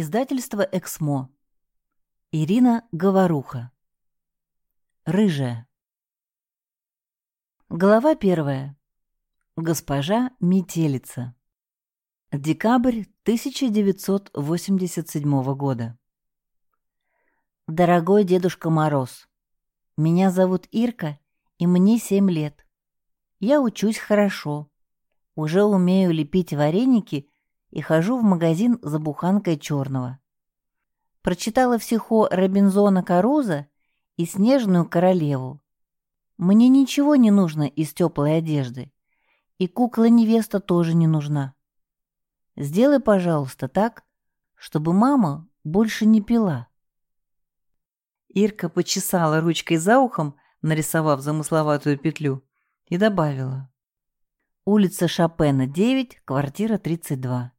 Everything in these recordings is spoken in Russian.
Издательство «Эксмо». Ирина Говоруха. Рыжая. Глава первая. Госпожа Метелица. Декабрь 1987 года. Дорогой Дедушка Мороз, меня зовут Ирка, и мне семь лет. Я учусь хорошо. Уже умею лепить вареники и хожу в магазин за буханкой черного. Прочитала в сихо Робинзона Каруза и Снежную королеву. Мне ничего не нужно из теплой одежды, и кукла-невеста тоже не нужна. Сделай, пожалуйста, так, чтобы мама больше не пила. Ирка почесала ручкой за ухом, нарисовав замысловатую петлю, и добавила. Улица Шопена, 9, квартира 32.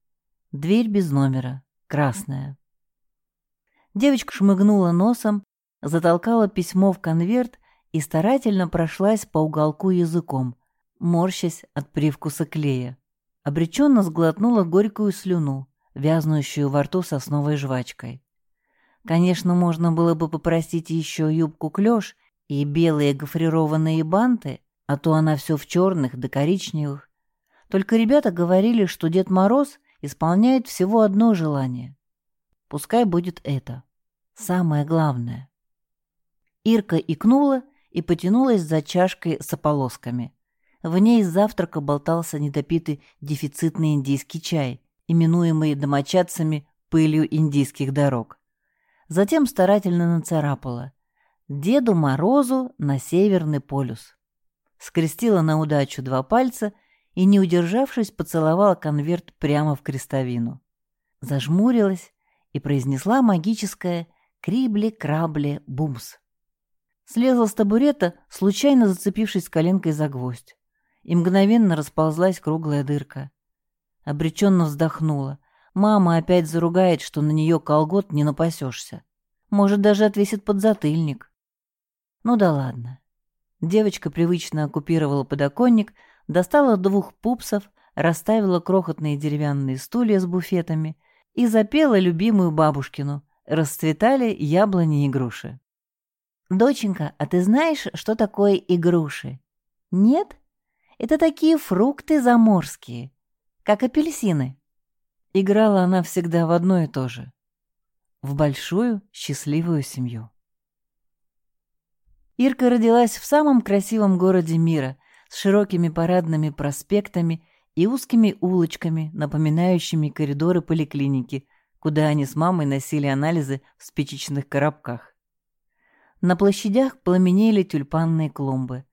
Дверь без номера. Красная. Девочка шмыгнула носом, затолкала письмо в конверт и старательно прошлась по уголку языком, морщась от привкуса клея. Обреченно сглотнула горькую слюну, вязнущую во рту сосновой жвачкой. Конечно, можно было бы попросить еще юбку клеш и белые гофрированные банты, а то она все в черных да коричневых. Только ребята говорили, что Дед Мороз — исполняет всего одно желание. Пускай будет это. Самое главное. Ирка икнула и потянулась за чашкой с ополосками. В ней с завтрака болтался недопитый дефицитный индийский чай, именуемый домочадцами пылью индийских дорог. Затем старательно нацарапала «Деду Морозу на Северный полюс». Скрестила на удачу два пальца — и, не удержавшись, поцеловала конверт прямо в крестовину. Зажмурилась и произнесла магическое «крибли-крабли-бумс». Слезла с табурета, случайно зацепившись коленкой за гвоздь, и мгновенно расползлась круглая дырка. Обреченно вздохнула. Мама опять заругает, что на нее колгот не напасешься. Может, даже отвесит подзатыльник. Ну да ладно. Девочка привычно оккупировала подоконник, достала двух пупсов, расставила крохотные деревянные стулья с буфетами и запела любимую бабушкину «Расцветали яблони и груши». «Доченька, а ты знаешь, что такое игруши?» «Нет? Это такие фрукты заморские, как апельсины». Играла она всегда в одно и то же. В большую счастливую семью. Ирка родилась в самом красивом городе мира — с широкими парадными проспектами и узкими улочками, напоминающими коридоры поликлиники, куда они с мамой носили анализы в спичечных коробках. На площадях пламенели тюльпанные клумбы.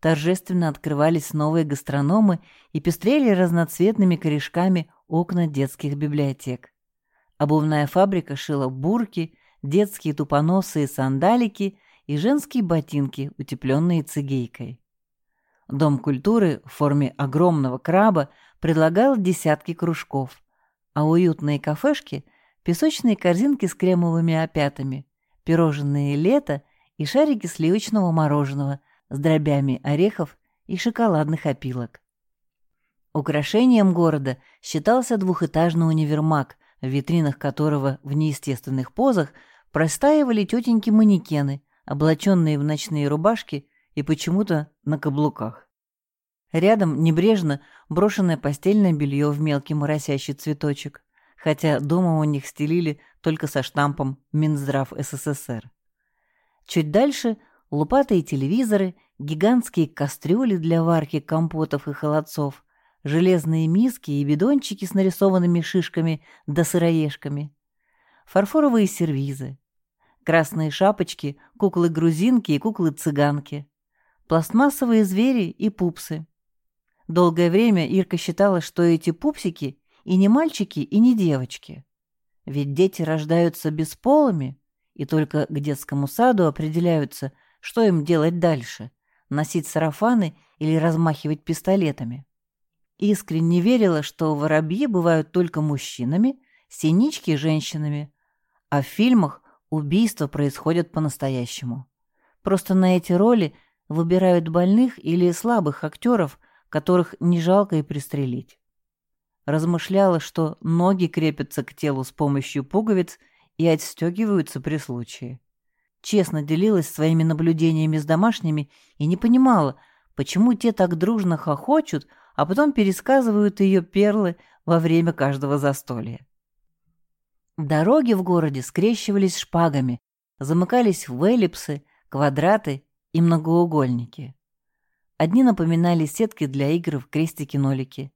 Торжественно открывались новые гастрономы и пестрели разноцветными корешками окна детских библиотек. Обувная фабрика шила бурки, детские тупоносые сандалики и женские ботинки, утепленные цигейкой. Дом культуры в форме огромного краба предлагал десятки кружков, а уютные кафешки – песочные корзинки с кремовыми опятами, пирожные лето и шарики сливочного мороженого с дробями орехов и шоколадных опилок. Украшением города считался двухэтажный универмаг, в витринах которого в неестественных позах простаивали тетеньки-манекены, облаченные в ночные рубашки и почему-то на каблуках. Рядом небрежно брошенное постельное белье в мелкий моросящий цветочек, хотя дома у них стелили только со штампом «Минздрав СССР». Чуть дальше лупатые телевизоры, гигантские кастрюли для варки компотов и холодцов, железные миски и бидончики с нарисованными шишками да сыроежками, фарфоровые сервизы, красные шапочки, куклы-грузинки и куклы-цыганки, пластмассовые звери и пупсы. Долгое время Ирка считала, что эти пупсики и не мальчики, и не девочки. Ведь дети рождаются бесполыми, и только к детскому саду определяются, что им делать дальше — носить сарафаны или размахивать пистолетами. Искренне верила, что воробьи бывают только мужчинами, синички — женщинами, а в фильмах убийства происходят по-настоящему. Просто на эти роли выбирают больных или слабых актеров, которых не жалко и пристрелить. размышляла, что ноги крепятся к телу с помощью пуговиц и отстегиваются при случае. Честно делилась своими наблюдениями с домашними и не понимала, почему те так дружно хохочут, а потом пересказывают ее перлы во время каждого застолья. Дороги в городе скрещивались шпагами, замыкались в эллипсы, квадраты и многоугольники. Одни напоминали сетки для игр в крестики-нолики,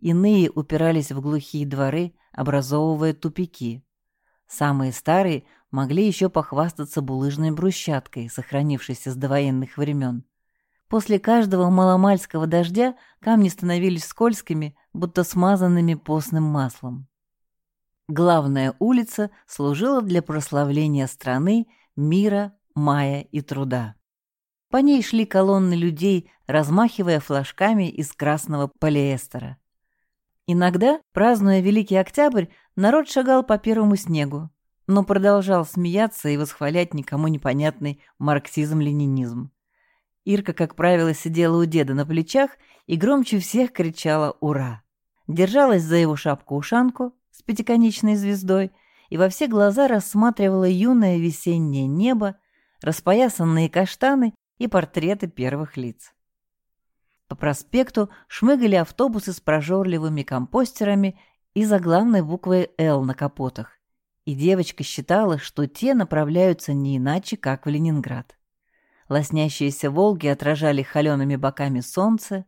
иные упирались в глухие дворы, образовывая тупики. Самые старые могли еще похвастаться булыжной брусчаткой, сохранившейся с довоенных времен. После каждого маломальского дождя камни становились скользкими, будто смазанными постным маслом. Главная улица служила для прославления страны, мира, мая и труда. По ней шли колонны людей, размахивая флажками из красного полиэстера. Иногда, празднуя Великий Октябрь, народ шагал по первому снегу, но продолжал смеяться и восхвалять никому непонятный марксизм-ленинизм. Ирка, как правило, сидела у деда на плечах и громче всех кричала «Ура!». Держалась за его шапку-ушанку с пятиконечной звездой и во все глаза рассматривала юное весеннее небо, распоясанные каштаны и портреты первых лиц. По проспекту шмыгали автобусы с прожорливыми компостерами и заглавной буквой «Л» на капотах, и девочка считала, что те направляются не иначе, как в Ленинград. Лоснящиеся «Волги» отражали холеными боками солнце,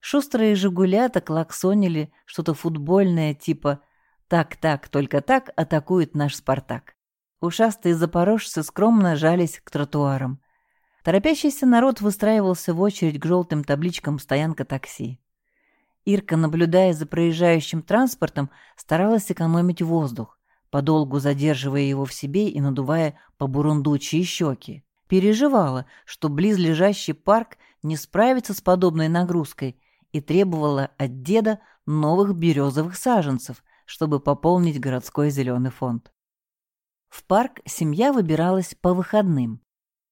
шустрые «Жигулята» клаксонили что-то футбольное типа «Так-так, только так атакует наш «Спартак». Ушастые запорожцы скромно жались к тротуарам. Торопящийся народ выстраивался в очередь к желтым табличкам «Стоянка такси». Ирка, наблюдая за проезжающим транспортом, старалась экономить воздух, подолгу задерживая его в себе и надувая по бурундучьи щеки. Переживала, что близлежащий парк не справится с подобной нагрузкой и требовала от деда новых березовых саженцев, чтобы пополнить городской зеленый фонд. В парк семья выбиралась по выходным.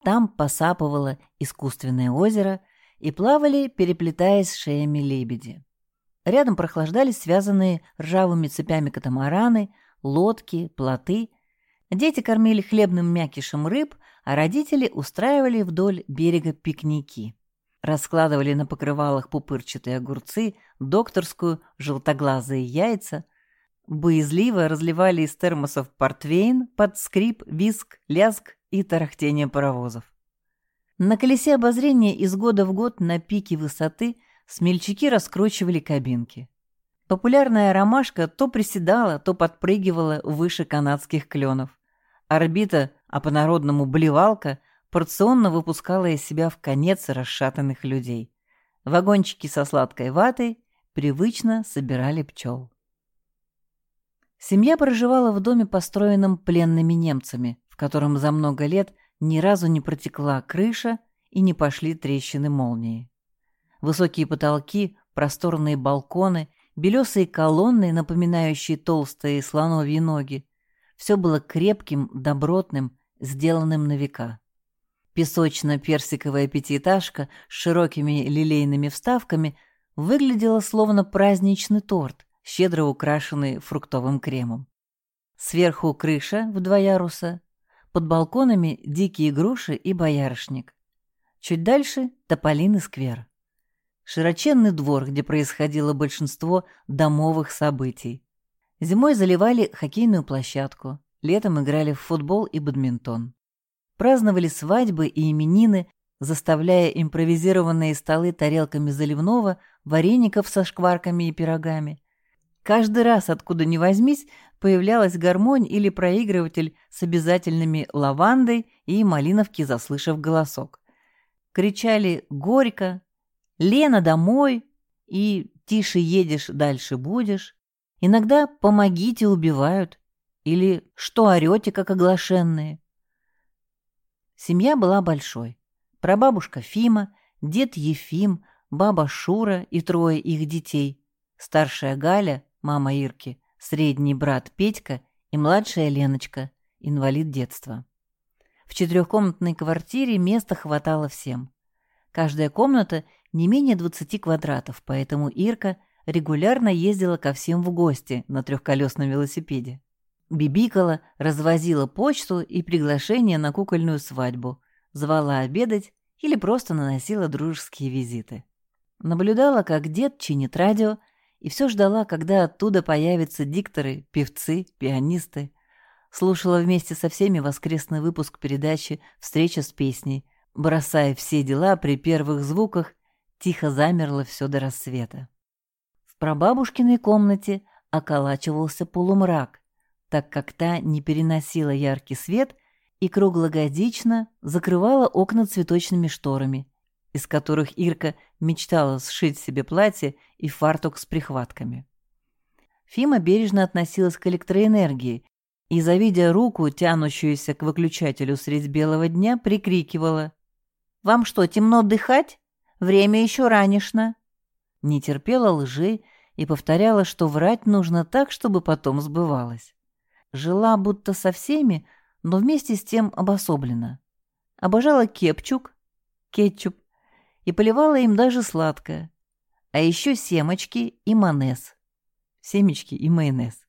Там посапывало искусственное озеро и плавали, переплетаясь шеями лебеди. Рядом прохлаждались связанные ржавыми цепями катамараны, лодки, плоты. Дети кормили хлебным мякишем рыб, а родители устраивали вдоль берега пикники. Раскладывали на покрывалах пупырчатые огурцы, докторскую, желтоглазые яйца. Боязливо разливали из термосов портвейн под скрип, виск, лязг и тарахтение паровозов. На колесе обозрения из года в год на пике высоты смельчаки раскручивали кабинки. Популярная ромашка то приседала, то подпрыгивала выше канадских кленов. Орбита, а по-народному блевалка, порционно выпускала из себя в конец расшатанных людей. Вагончики со сладкой ватой привычно собирали пчел. Семья проживала в доме, построенном пленными немцами, котором за много лет ни разу не протекла крыша и не пошли трещины молнии. Высокие потолки, просторные балконы, белесые колонны, напоминающие толстые слоновьи ноги. Все было крепким, добротным, сделанным на века. Песочно-персиковая пятиэтажка с широкими лилейными вставками выглядела словно праздничный торт, щедро украшенный фруктовым кремом. Сверху крыша в два яруса, под балконами дикие груши и боярышник. Чуть дальше — тополиный сквер. Широченный двор, где происходило большинство домовых событий. Зимой заливали хоккейную площадку, летом играли в футбол и бадминтон. Праздновали свадьбы и именины, заставляя импровизированные столы тарелками заливного, вареников со шкварками и пирогами. Каждый раз, откуда ни возьмись, появлялась гармонь или проигрыватель с обязательными лавандой и малиновки, заслышав голосок. Кричали «Горько!», «Лена, домой!» и «Тише едешь, дальше будешь!». Иногда «Помогите!» убивают или «Что орете, как оглашенные?». Семья была большой. Прабабушка Фима, дед Ефим, баба Шура и трое их детей, старшая Галя, мама Ирки, средний брат Петька и младшая Леночка, инвалид детства. В четырехкомнатной квартире места хватало всем. Каждая комната не менее 20 квадратов, поэтому Ирка, регулярно ездила ко всем в гости на трехколесном велосипеде. Бибикала, развозила почту и приглашения на кукольную свадьбу, звала обедать или просто наносила дружеские визиты. Наблюдала, как дед чинит радио, и все ждала, когда оттуда появятся дикторы, певцы, пианисты. Слушала вместе со всеми воскресный выпуск передачи «Встреча с песней», бросая все дела при первых звуках, тихо замерло все до рассвета. В прабабушкиной комнате околачивался полумрак, так как та не переносила яркий свет и круглогодично закрывала окна цветочными шторами, из которых Ирка мечтала сшить себе платье и фартук с прихватками. Фима бережно относилась к электроэнергии и, завидя руку, тянущуюся к выключателю средь белого дня, прикрикивала «Вам что, темно отдыхать? Время еще ранешно!» Не терпела лжи и повторяла, что врать нужно так, чтобы потом сбывалось. Жила будто со всеми, но вместе с тем обособленно. Обожала кепчук, кетчуп, и поливала им даже сладкое. А еще семечки и майонез. Семечки и майонез.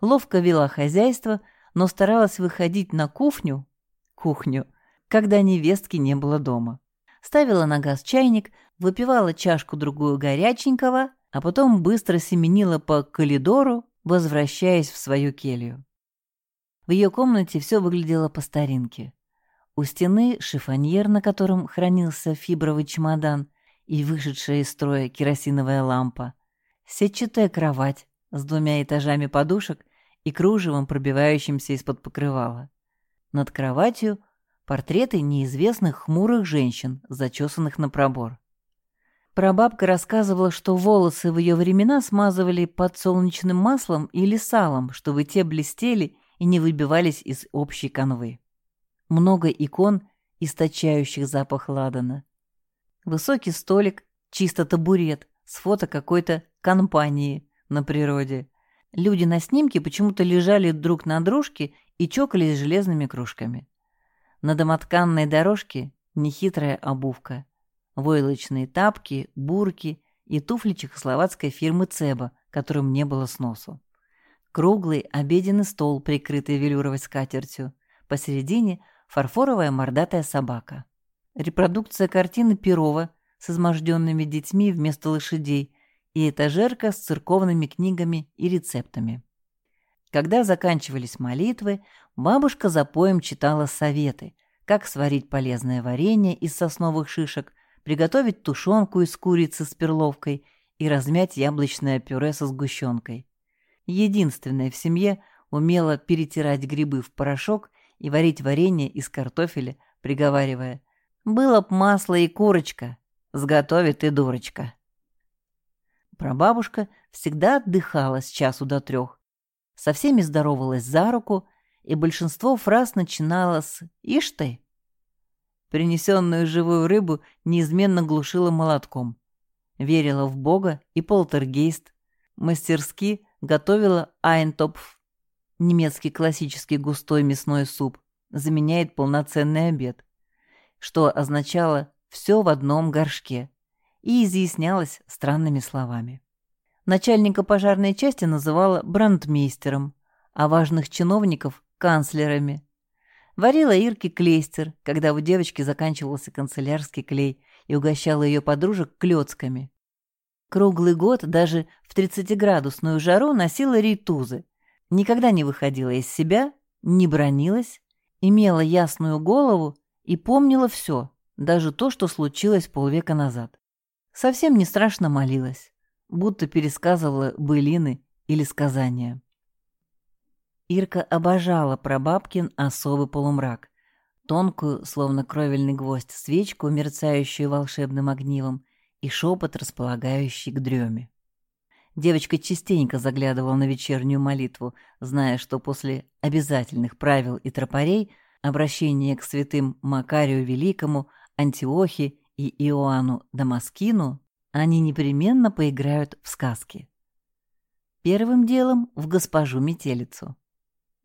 Ловко вела хозяйство, но старалась выходить на кухню, кухню, когда невестки не было дома. Ставила на газ чайник, выпивала чашку-другую горяченького, а потом быстро семенила по коридору, возвращаясь в свою келью. В ее комнате все выглядело по старинке. У стены шифоньер, на котором хранился фибровый чемодан и вышедшая из строя керосиновая лампа, сетчатая кровать с двумя этажами подушек и кружевом, пробивающимся из-под покрывала. Над кроватью портреты неизвестных хмурых женщин, зачесанных на пробор. Прабабка рассказывала, что волосы в ее времена смазывали подсолнечным маслом или салом, чтобы те блестели и не выбивались из общей канвы много икон, источающих запах ладана. Высокий столик, чисто табурет, с фото какой-то компании на природе. Люди на снимке почему-то лежали друг на дружке и чокались железными кружками. На домотканной дорожке нехитрая обувка. Войлочные тапки, бурки и туфли чехословацкой фирмы «Цеба», которым не было сносу. Круглый обеденный стол, прикрытый велюровой скатертью. Посередине фарфоровая мордатая собака. Репродукция картины Перова с изможденными детьми вместо лошадей и этажерка с церковными книгами и рецептами. Когда заканчивались молитвы, бабушка за поем читала советы, как сварить полезное варенье из сосновых шишек, приготовить тушенку из курицы с перловкой и размять яблочное пюре со сгущенкой. Единственная в семье умела перетирать грибы в порошок и варить варенье из картофеля, приговаривая «Было б масло и курочка, сготовит и дурочка». Прабабушка всегда отдыхала с часу до трех, со всеми здоровалась за руку, и большинство фраз начинало с «Ишь ты!». Принесенную живую рыбу неизменно глушила молотком. Верила в Бога и полтергейст. Мастерски готовила айнтопф немецкий классический густой мясной суп, заменяет полноценный обед, что означало «все в одном горшке» и изъяснялось странными словами. Начальника пожарной части называла брандмейстером, а важных чиновников – канцлерами. Варила Ирке клейстер, когда у девочки заканчивался канцелярский клей, и угощала ее подружек клёцками. Круглый год даже в 30-градусную жару носила рейтузы, никогда не выходила из себя, не бронилась, имела ясную голову и помнила все, даже то, что случилось полвека назад. Совсем не страшно молилась, будто пересказывала былины или сказания. Ирка обожала прабабкин особый полумрак, тонкую, словно кровельный гвоздь, свечку, мерцающую волшебным огнивом, и шепот, располагающий к дреме. Девочка частенько заглядывала на вечернюю молитву, зная, что после обязательных правил и тропарей обращение к святым Макарию Великому, Антиохе и Иоанну Дамаскину они непременно поиграют в сказки. Первым делом в госпожу Метелицу.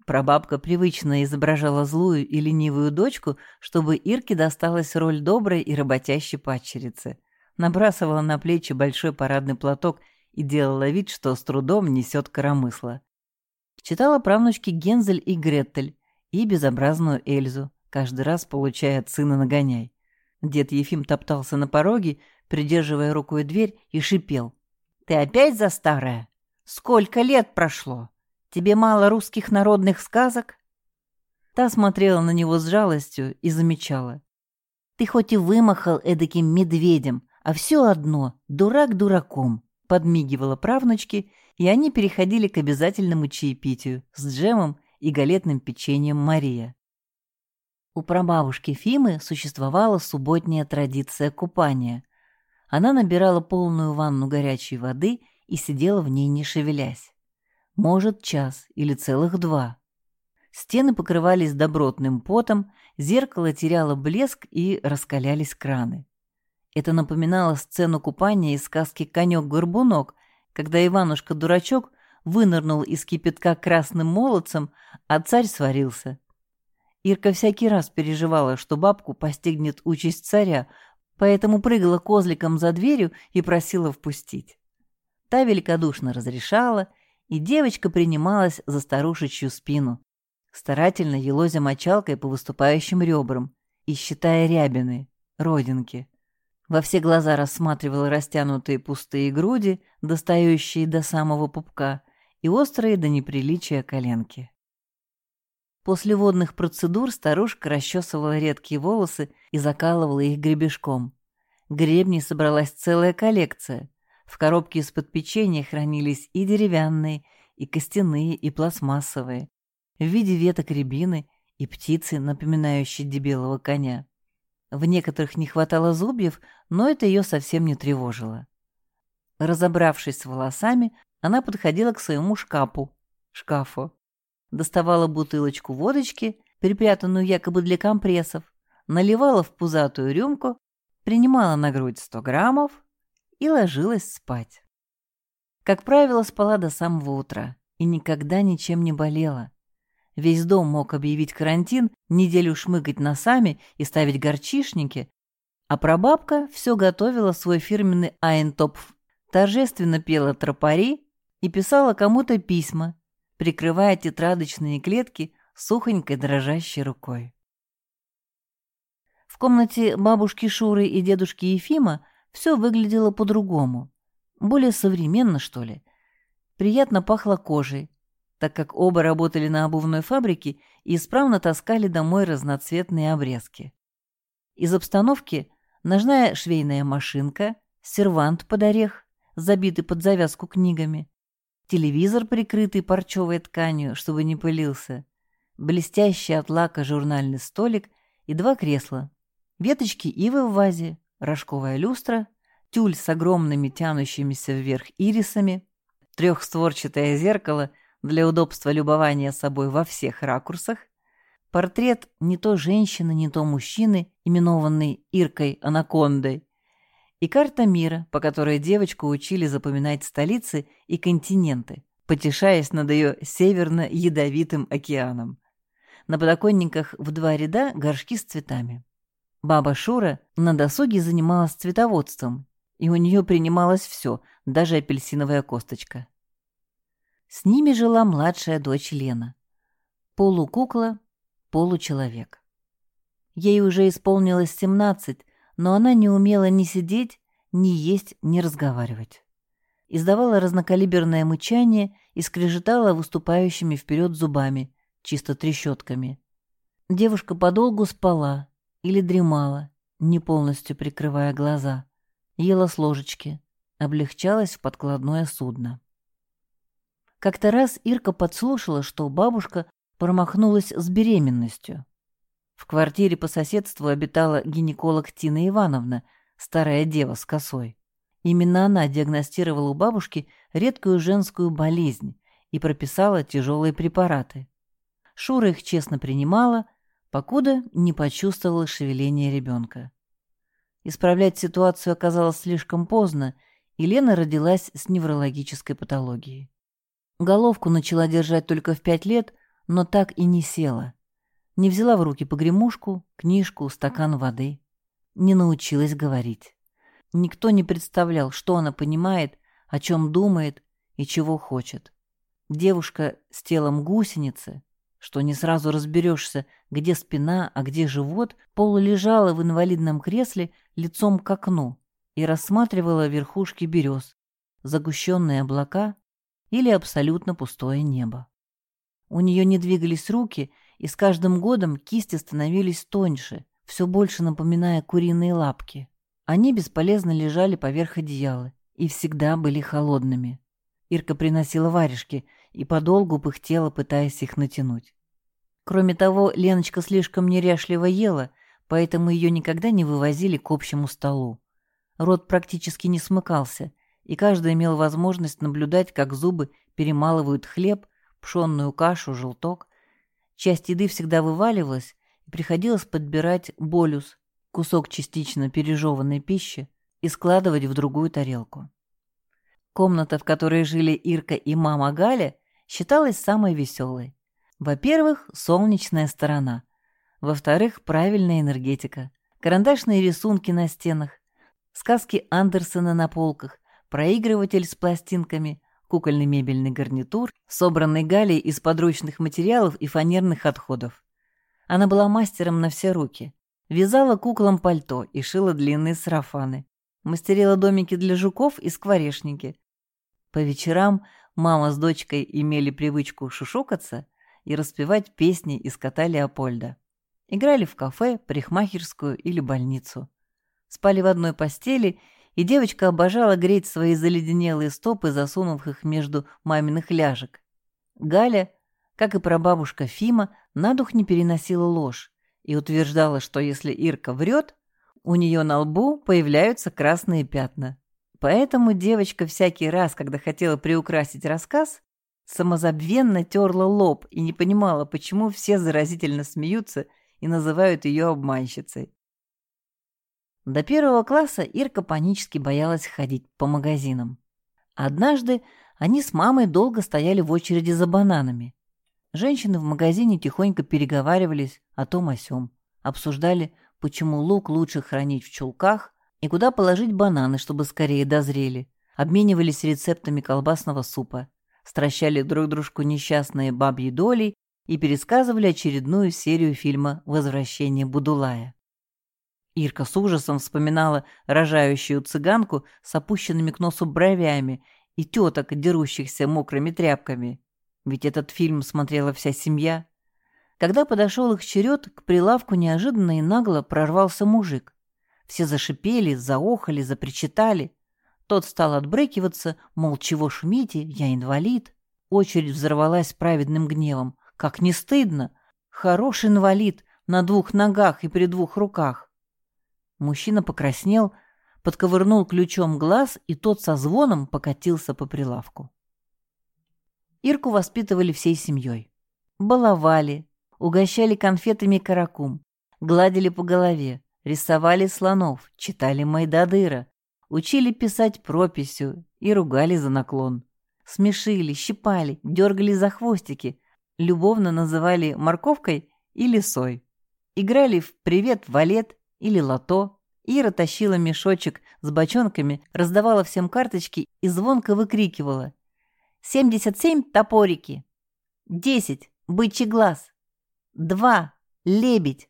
Прабабка привычно изображала злую и ленивую дочку, чтобы Ирке досталась роль доброй и работящей падчерицы. Набрасывала на плечи большой парадный платок и делала вид, что с трудом несет коромысло. Читала правнучки Гензель и Гретель и безобразную Эльзу, каждый раз получая от сына нагоняй. Дед Ефим топтался на пороге, придерживая рукой дверь, и шипел. «Ты опять за старое? Сколько лет прошло? Тебе мало русских народных сказок?» Та смотрела на него с жалостью и замечала. «Ты хоть и вымахал эдаким медведем, а все одно, дурак дураком», подмигивала правнучки, и они переходили к обязательному чаепитию с джемом и галетным печеньем Мария. У прабабушки Фимы существовала субботняя традиция купания. Она набирала полную ванну горячей воды и сидела в ней не шевелясь. Может, час или целых два. Стены покрывались добротным потом, зеркало теряло блеск и раскалялись краны. Это напоминало сцену купания из сказки «Конек-горбунок», когда Иванушка-дурачок вынырнул из кипятка красным молодцем, а царь сварился. Ирка всякий раз переживала, что бабку постигнет участь царя, поэтому прыгала козликом за дверью и просила впустить. Та великодушно разрешала, и девочка принималась за старушечью спину, старательно елозя мочалкой по выступающим ребрам и считая рябины, родинки. Во все глаза рассматривала растянутые пустые груди, достающие до самого пупка, и острые до неприличия коленки. После водных процедур старушка расчесывала редкие волосы и закалывала их гребешком. Гребней собралась целая коллекция. В коробке из-под печенья хранились и деревянные, и костяные, и пластмассовые, в виде веток рябины и птицы, напоминающие дебелого коня. В некоторых не хватало зубьев, но это ее совсем не тревожило. Разобравшись с волосами, она подходила к своему шкафу, шкафу, доставала бутылочку водочки, припрятанную якобы для компрессов, наливала в пузатую рюмку, принимала на грудь 100 граммов и ложилась спать. Как правило, спала до самого утра и никогда ничем не болела. Весь дом мог объявить карантин, неделю шмыгать носами и ставить горчишники, а прабабка все готовила свой фирменный айнтопф, торжественно пела тропари и писала кому-то письма, прикрывая тетрадочные клетки сухонькой дрожащей рукой. В комнате бабушки Шуры и дедушки Ефима все выглядело по-другому. Более современно, что ли. Приятно пахло кожей, так как оба работали на обувной фабрике и исправно таскали домой разноцветные обрезки. Из обстановки ножная швейная машинка, сервант под орех, забитый под завязку книгами, телевизор, прикрытый парчевой тканью, чтобы не пылился, блестящий от лака журнальный столик и два кресла, веточки ивы в вазе, рожковая люстра, тюль с огромными тянущимися вверх ирисами, трехстворчатое зеркало для удобства любования собой во всех ракурсах, портрет не то женщины, не то мужчины, именованный Иркой Анакондой, и карта мира, по которой девочку учили запоминать столицы и континенты, потешаясь над ее северно-ядовитым океаном. На подоконниках в два ряда горшки с цветами. Баба Шура на досуге занималась цветоводством, и у нее принималось все, даже апельсиновая косточка. С ними жила младшая дочь Лена. Полукукла, получеловек. Ей уже исполнилось семнадцать, но она не умела ни сидеть, ни есть, ни разговаривать. Издавала разнокалиберное мычание и скрежетала выступающими вперед зубами, чисто трещотками. Девушка подолгу спала или дремала, не полностью прикрывая глаза, ела с ложечки, облегчалась в подкладное судно. Как-то раз Ирка подслушала, что бабушка промахнулась с беременностью. В квартире по соседству обитала гинеколог Тина Ивановна, старая дева с косой. Именно она диагностировала у бабушки редкую женскую болезнь и прописала тяжелые препараты. Шура их честно принимала, покуда не почувствовала шевеление ребенка. Исправлять ситуацию оказалось слишком поздно, и Лена родилась с неврологической патологией. Головку начала держать только в пять лет, но так и не села. Не взяла в руки погремушку, книжку, стакан воды. Не научилась говорить. Никто не представлял, что она понимает, о чем думает и чего хочет. Девушка с телом гусеницы, что не сразу разберешься, где спина, а где живот, полулежала в инвалидном кресле лицом к окну и рассматривала верхушки берез, загущенные облака или абсолютно пустое небо. У нее не двигались руки, и с каждым годом кисти становились тоньше, все больше напоминая куриные лапки. Они бесполезно лежали поверх одеяла и всегда были холодными. Ирка приносила варежки и подолгу пыхтела, пытаясь их натянуть. Кроме того, Леночка слишком неряшливо ела, поэтому ее никогда не вывозили к общему столу. Рот практически не смыкался, и каждый имел возможность наблюдать, как зубы перемалывают хлеб, пшенную кашу, желток. Часть еды всегда вываливалась, и приходилось подбирать болюс, кусок частично пережеванной пищи, и складывать в другую тарелку. Комната, в которой жили Ирка и мама Галя, считалась самой веселой. Во-первых, солнечная сторона. Во-вторых, правильная энергетика. Карандашные рисунки на стенах, сказки Андерсона на полках, проигрыватель с пластинками, кукольный мебельный гарнитур, собранный Галей из подручных материалов и фанерных отходов. Она была мастером на все руки. Вязала куклам пальто и шила длинные сарафаны. Мастерила домики для жуков и скворечники. По вечерам мама с дочкой имели привычку шушукаться и распевать песни из кота Леопольда. Играли в кафе, парикмахерскую или больницу. Спали в одной постели и девочка обожала греть свои заледенелые стопы, засунув их между маминых ляжек. Галя, как и прабабушка Фима, на дух не переносила ложь и утверждала, что если Ирка врет, у нее на лбу появляются красные пятна. Поэтому девочка всякий раз, когда хотела приукрасить рассказ, самозабвенно терла лоб и не понимала, почему все заразительно смеются и называют ее обманщицей. До первого класса Ирка панически боялась ходить по магазинам. Однажды они с мамой долго стояли в очереди за бананами. Женщины в магазине тихонько переговаривались о том о сём, обсуждали, почему лук лучше хранить в чулках и куда положить бананы, чтобы скорее дозрели, обменивались рецептами колбасного супа, стращали друг дружку несчастные бабьи доли и пересказывали очередную серию фильма «Возвращение Будулая». Ирка с ужасом вспоминала рожающую цыганку с опущенными к носу бровями и теток, дерущихся мокрыми тряпками. Ведь этот фильм смотрела вся семья. Когда подошел их черед, к прилавку неожиданно и нагло прорвался мужик. Все зашипели, заохали, запричитали. Тот стал отбрыкиваться, мол, чего шумите, я инвалид. Очередь взорвалась праведным гневом. Как не стыдно! Хороший инвалид, на двух ногах и при двух руках. Мужчина покраснел, подковырнул ключом глаз, и тот со звоном покатился по прилавку. Ирку воспитывали всей семьей. Баловали, угощали конфетами каракум, гладили по голове, рисовали слонов, читали Майдадыра, учили писать прописью и ругали за наклон. Смешили, щипали, дергали за хвостики, любовно называли морковкой и лисой. Играли в «Привет, Валет» или лото. Ира тащила мешочек с бочонками, раздавала всем карточки и звонко выкрикивала. «Семьдесят семь топорики! Десять бычий глаз! Два лебедь!»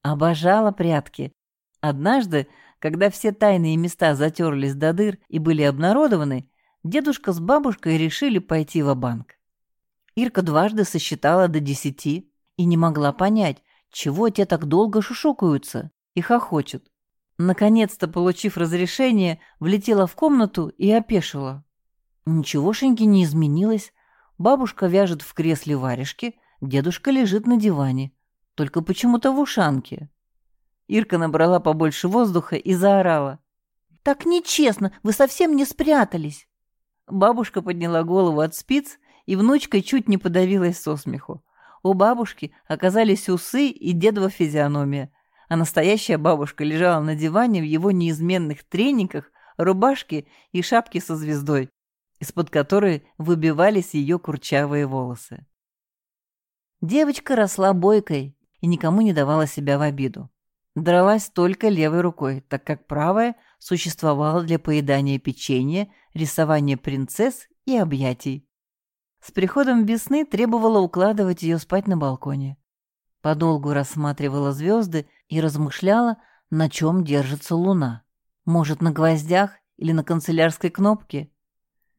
Обожала прятки. Однажды, когда все тайные места затерлись до дыр и были обнародованы, дедушка с бабушкой решили пойти в банк Ирка дважды сосчитала до десяти и не могла понять, чего те так долго шушукаются и хохочет. Наконец-то, получив разрешение, влетела в комнату и опешила. Ничегошеньки не изменилось. Бабушка вяжет в кресле варежки, дедушка лежит на диване. Только почему-то в ушанке. Ирка набрала побольше воздуха и заорала. «Так нечестно! Вы совсем не спрятались!» Бабушка подняла голову от спиц, и внучка чуть не подавилась со смеху. У бабушки оказались усы и дедова физиономия, а настоящая бабушка лежала на диване в его неизменных трениках, рубашке и шапке со звездой, из-под которой выбивались ее курчавые волосы. Девочка росла бойкой и никому не давала себя в обиду. дралась только левой рукой, так как правая существовала для поедания печенья, рисования принцесс и объятий. С приходом весны требовала укладывать ее спать на балконе. Подолгу рассматривала звезды и размышляла, на чем держится луна. Может, на гвоздях или на канцелярской кнопке?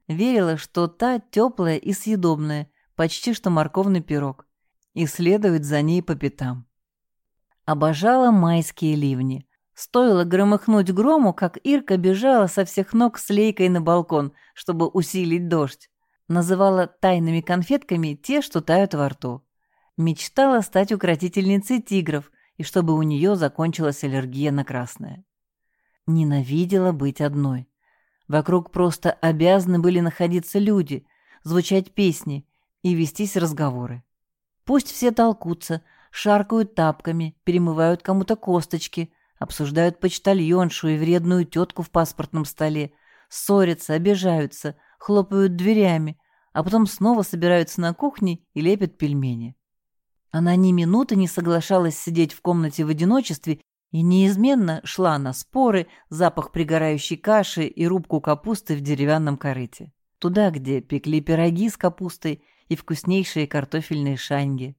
Верила, что та теплая и съедобная, почти что морковный пирог, и следует за ней по пятам. Обожала майские ливни. Стоило громыхнуть грому, как Ирка бежала со всех ног с лейкой на балкон, чтобы усилить дождь. Называла тайными конфетками те, что тают во рту. Мечтала стать укротительницей тигров, и чтобы у нее закончилась аллергия на красное. Ненавидела быть одной. Вокруг просто обязаны были находиться люди, звучать песни и вестись разговоры. Пусть все толкутся, шаркают тапками, перемывают кому-то косточки, обсуждают почтальоншу и вредную тетку в паспортном столе, ссорятся, обижаются, хлопают дверями, а потом снова собираются на кухне и лепят пельмени. Она ни минуты не соглашалась сидеть в комнате в одиночестве и неизменно шла на споры, запах пригорающей каши и рубку капусты в деревянном корыте. Туда, где пекли пироги с капустой и вкуснейшие картофельные шаньги.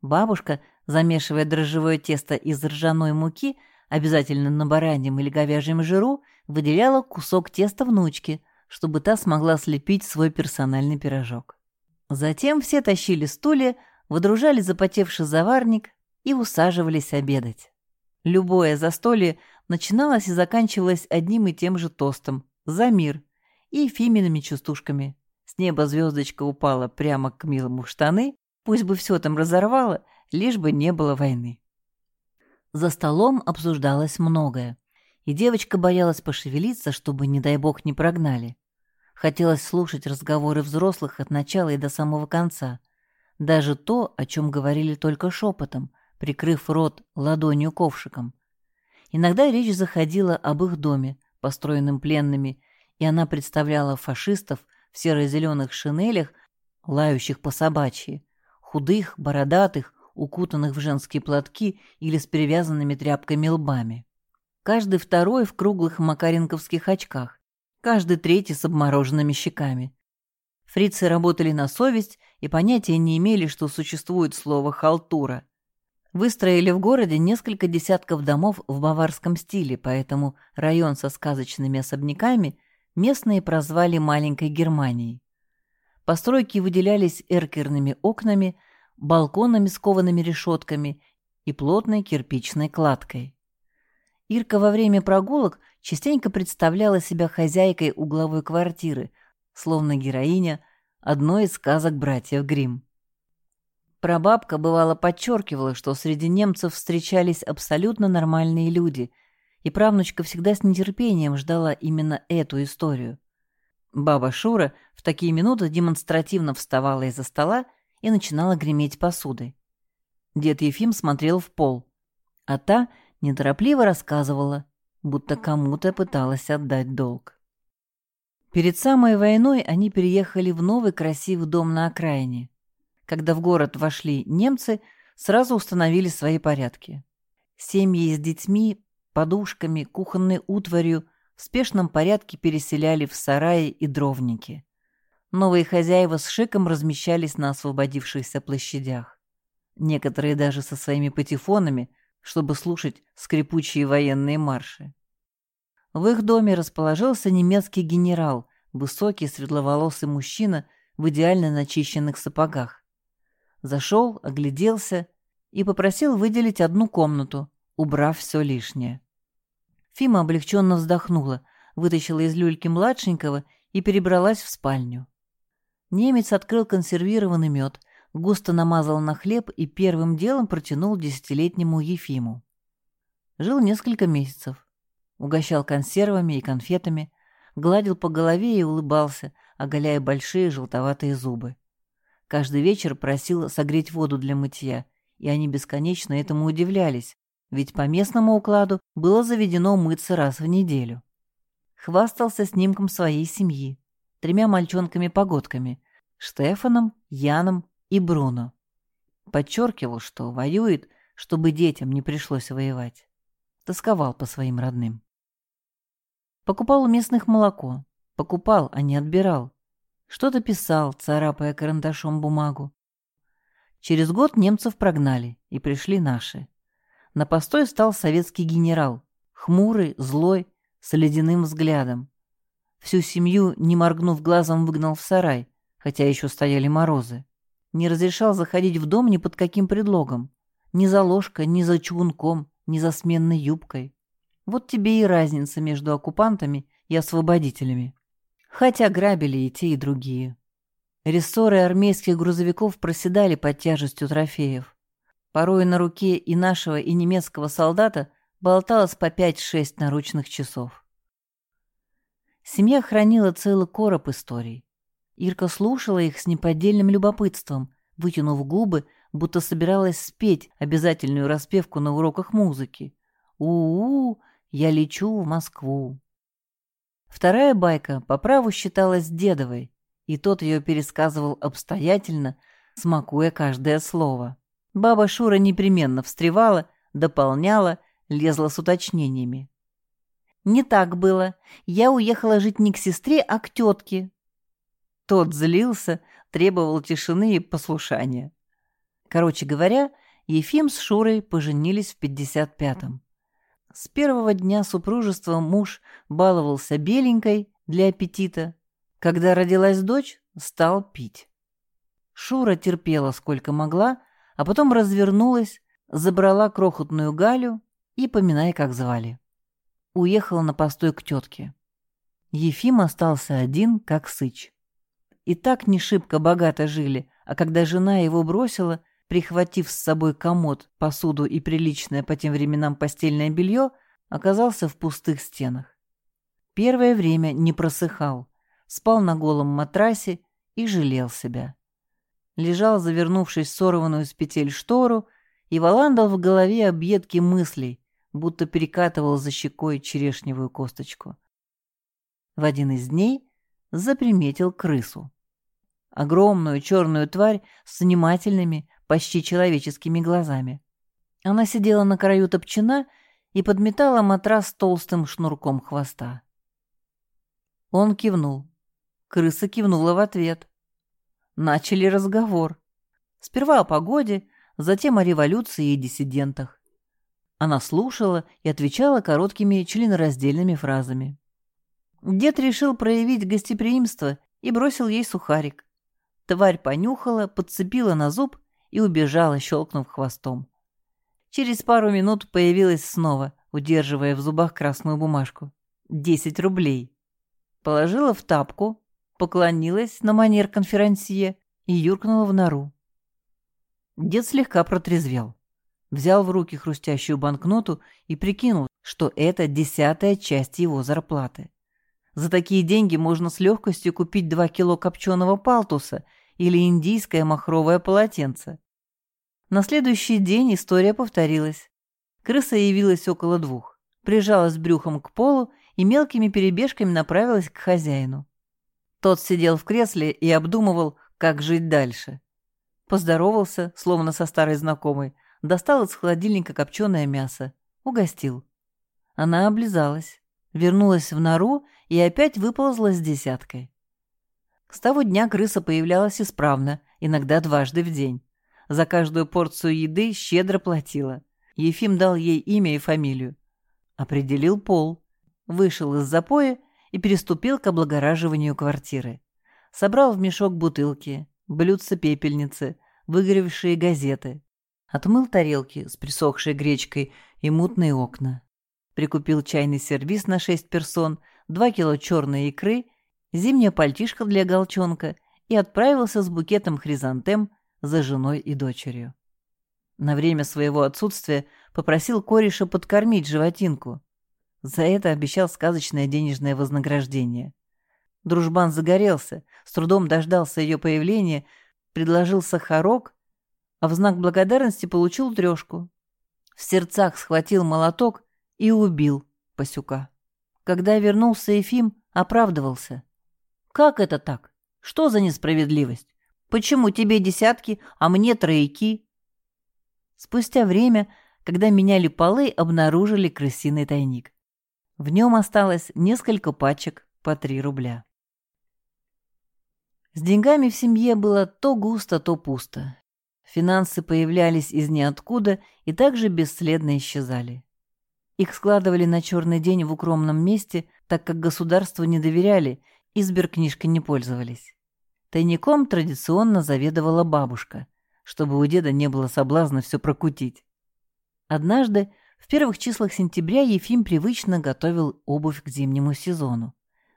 Бабушка, замешивая дрожжевое тесто из ржаной муки, обязательно на бараньем или говяжьем жиру, выделяла кусок теста внучке, чтобы та смогла слепить свой персональный пирожок. Затем все тащили стулья, выдружали запотевший заварник и усаживались обедать. Любое застолье начиналось и заканчивалось одним и тем же тостом «За мир» и фимиными частушками. С неба звездочка упала прямо к милому штаны, пусть бы все там разорвало, лишь бы не было войны. За столом обсуждалось многое, и девочка боялась пошевелиться, чтобы, не дай бог, не прогнали. Хотелось слушать разговоры взрослых от начала и до самого конца. Даже то, о чем говорили только шепотом – прикрыв рот ладонью ковшиком. Иногда речь заходила об их доме, построенном пленными, и она представляла фашистов в серо-зеленых шинелях, лающих по собачьи, худых, бородатых, укутанных в женские платки или с перевязанными тряпками лбами. Каждый второй в круглых макаренковских очках, каждый третий с обмороженными щеками. Фрицы работали на совесть и понятия не имели, что существует слово «халтура», Выстроили в городе несколько десятков домов в баварском стиле, поэтому район со сказочными особняками местные прозвали «маленькой Германией». Постройки выделялись эркерными окнами, балконами с коваными решетками и плотной кирпичной кладкой. Ирка во время прогулок частенько представляла себя хозяйкой угловой квартиры, словно героиня одной из сказок братьев Гримм. Прабабка бывало подчеркивала, что среди немцев встречались абсолютно нормальные люди, и правнучка всегда с нетерпением ждала именно эту историю. Баба Шура в такие минуты демонстративно вставала из-за стола и начинала греметь посудой. Дед Ефим смотрел в пол, а та неторопливо рассказывала, будто кому-то пыталась отдать долг. Перед самой войной они переехали в новый красивый дом на окраине. Когда в город вошли немцы, сразу установили свои порядки. Семьи с детьми, подушками, кухонной утварью в спешном порядке переселяли в сараи и дровники. Новые хозяева с шиком размещались на освободившихся площадях. Некоторые даже со своими патефонами, чтобы слушать скрипучие военные марши. В их доме расположился немецкий генерал, высокий светловолосый мужчина в идеально начищенных сапогах. Зашел, огляделся и попросил выделить одну комнату, убрав все лишнее. Фима облегченно вздохнула, вытащила из люльки младшенького и перебралась в спальню. Немец открыл консервированный мед, густо намазал на хлеб и первым делом протянул десятилетнему Ефиму. Жил несколько месяцев. Угощал консервами и конфетами, гладил по голове и улыбался, оголяя большие желтоватые зубы. Каждый вечер просил согреть воду для мытья, и они бесконечно этому удивлялись, ведь по местному укладу было заведено мыться раз в неделю. Хвастался снимком своей семьи, тремя мальчонками-погодками – Штефаном, Яном и Бруно. Подчеркивал, что воюет, чтобы детям не пришлось воевать. Тосковал по своим родным. Покупал у местных молоко. Покупал, а не отбирал. Что-то писал, царапая карандашом бумагу. Через год немцев прогнали, и пришли наши. На постой стал советский генерал, хмурый, злой, с ледяным взглядом. Всю семью, не моргнув глазом, выгнал в сарай, хотя еще стояли морозы. Не разрешал заходить в дом ни под каким предлогом. Ни за ложкой, ни за чугунком, ни за сменной юбкой. Вот тебе и разница между оккупантами и освободителями. Хотя грабили и те, и другие. Рессоры армейских грузовиков проседали под тяжестью трофеев. Порой на руке и нашего, и немецкого солдата болталось по 5-6 наручных часов. Семья хранила целый короб историй. Ирка слушала их с неподдельным любопытством, вытянув губы, будто собиралась спеть обязательную распевку на уроках музыки. «У-у, я лечу в Москву». Вторая байка по праву считалась дедовой, и тот ее пересказывал обстоятельно, смакуя каждое слово. Баба Шура непременно встревала, дополняла, лезла с уточнениями. «Не так было. Я уехала жить не к сестре, а к тетке». Тот злился, требовал тишины и послушания. Короче говоря, Ефим с Шурой поженились в 55-м. С первого дня супружества муж баловался беленькой для аппетита. Когда родилась дочь, стал пить. Шура терпела сколько могла, а потом развернулась, забрала крохотную Галю и, поминая, как звали. Уехала на постой к тетке. Ефим остался один, как сыч. И так не шибко богато жили, а когда жена его бросила, прихватив с собой комод, посуду и приличное по тем временам постельное белье, оказался в пустых стенах. Первое время не просыхал, спал на голом матрасе и жалел себя. Лежал, завернувшись в сорванную с петель штору, и валандал в голове объедки мыслей, будто перекатывал за щекой черешневую косточку. В один из дней заприметил крысу. Огромную черную тварь с внимательными, почти человеческими глазами. Она сидела на краю топчина и подметала матрас толстым шнурком хвоста. Он кивнул. Крыса кивнула в ответ. Начали разговор. Сперва о погоде, затем о революции и диссидентах. Она слушала и отвечала короткими членораздельными фразами. Дед решил проявить гостеприимство и бросил ей сухарик. Тварь понюхала, подцепила на зуб и убежала, щелкнув хвостом. Через пару минут появилась снова, удерживая в зубах красную бумажку. Десять рублей. Положила в тапку, поклонилась на манер конферансье и юркнула в нору. Дед слегка протрезвел. Взял в руки хрустящую банкноту и прикинул, что это десятая часть его зарплаты. За такие деньги можно с легкостью купить два кило копченого палтуса или индийское махровое полотенце. На следующий день история повторилась. Крыса явилась около двух, прижалась брюхом к полу и мелкими перебежками направилась к хозяину. Тот сидел в кресле и обдумывал, как жить дальше. Поздоровался, словно со старой знакомой, достал из холодильника копченое мясо, угостил. Она облизалась, вернулась в нору и опять выползла с десяткой. С того дня крыса появлялась исправно, иногда дважды в день. За каждую порцию еды щедро платила. Ефим дал ей имя и фамилию. Определил пол. Вышел из запоя и переступил к облагораживанию квартиры. Собрал в мешок бутылки, блюдца-пепельницы, выгоревшие газеты. Отмыл тарелки с присохшей гречкой и мутные окна. Прикупил чайный сервиз на шесть персон, два кило черной икры, зимняя пальтишко для голчонка и отправился с букетом хризантем за женой и дочерью. На время своего отсутствия попросил кореша подкормить животинку. За это обещал сказочное денежное вознаграждение. Дружбан загорелся, с трудом дождался ее появления, предложил сахарок, а в знак благодарности получил трешку. В сердцах схватил молоток и убил Пасюка. Когда вернулся Ефим, оправдывался. «Как это так? Что за несправедливость? Почему тебе десятки, а мне трояки?» Спустя время, когда меняли полы, обнаружили крысиный тайник. В нем осталось несколько пачек по 3 рубля. С деньгами в семье было то густо, то пусто. Финансы появлялись из ниоткуда и также бесследно исчезали. Их складывали на черный день в укромном месте, так как государству не доверяли и сберкнижкой не пользовались. Тайником традиционно заведовала бабушка, чтобы у деда не было соблазна все прокутить. Однажды, в первых числах сентября, Ефим привычно готовил обувь к зимнему сезону.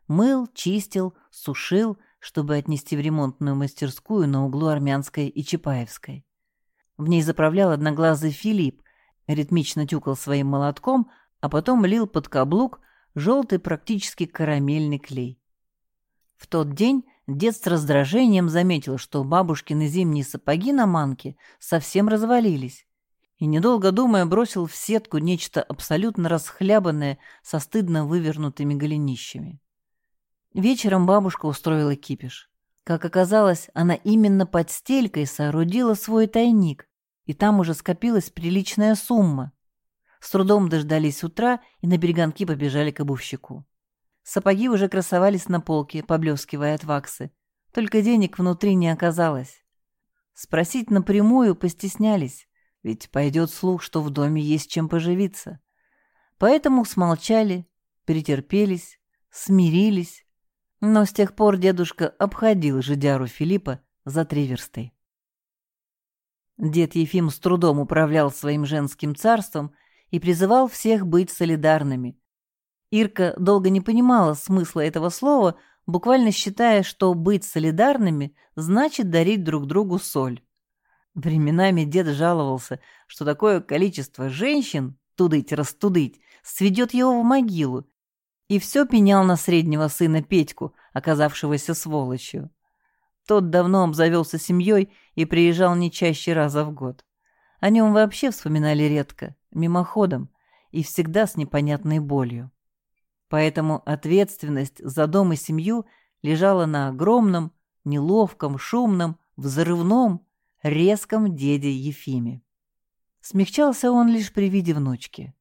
Мыл, чистил, сушил, чтобы отнести в ремонтную мастерскую на углу Армянской и Чапаевской. В ней заправлял одноглазый Филипп, ритмично тюкал своим молотком, а потом лил под каблук желтый практически карамельный клей. В тот день дед с раздражением заметил, что бабушкины зимние сапоги на манке совсем развалились, и, недолго думая, бросил в сетку нечто абсолютно расхлябанное со стыдно вывернутыми голенищами. Вечером бабушка устроила кипиш. Как оказалось, она именно под стелькой соорудила свой тайник, и там уже скопилась приличная сумма. С трудом дождались утра и на береганки побежали к обувщику. Сапоги уже красовались на полке, поблескивая от ваксы. Только денег внутри не оказалось. Спросить напрямую постеснялись, ведь пойдет слух, что в доме есть чем поживиться. Поэтому смолчали, перетерпелись, смирились но с тех пор дедушка обходил жидяру Филиппа за три. Дед Ефим с трудом управлял своим женским царством и призывал всех быть солидарными. Ирка долго не понимала смысла этого слова, буквально считая, что быть солидарными значит дарить друг другу соль. Временами дед жаловался, что такое количество женщин, тудыть-растудыть, сведет его в могилу, и все пенял на среднего сына Петьку, оказавшегося сволочью. Тот давно обзавелся семьей и приезжал не чаще раза в год. О нем вообще вспоминали редко, мимоходом и всегда с непонятной болью. Поэтому ответственность за дом и семью лежала на огромном, неловком, шумном, взрывном, резком деде Ефиме. Смягчался он лишь при виде внучки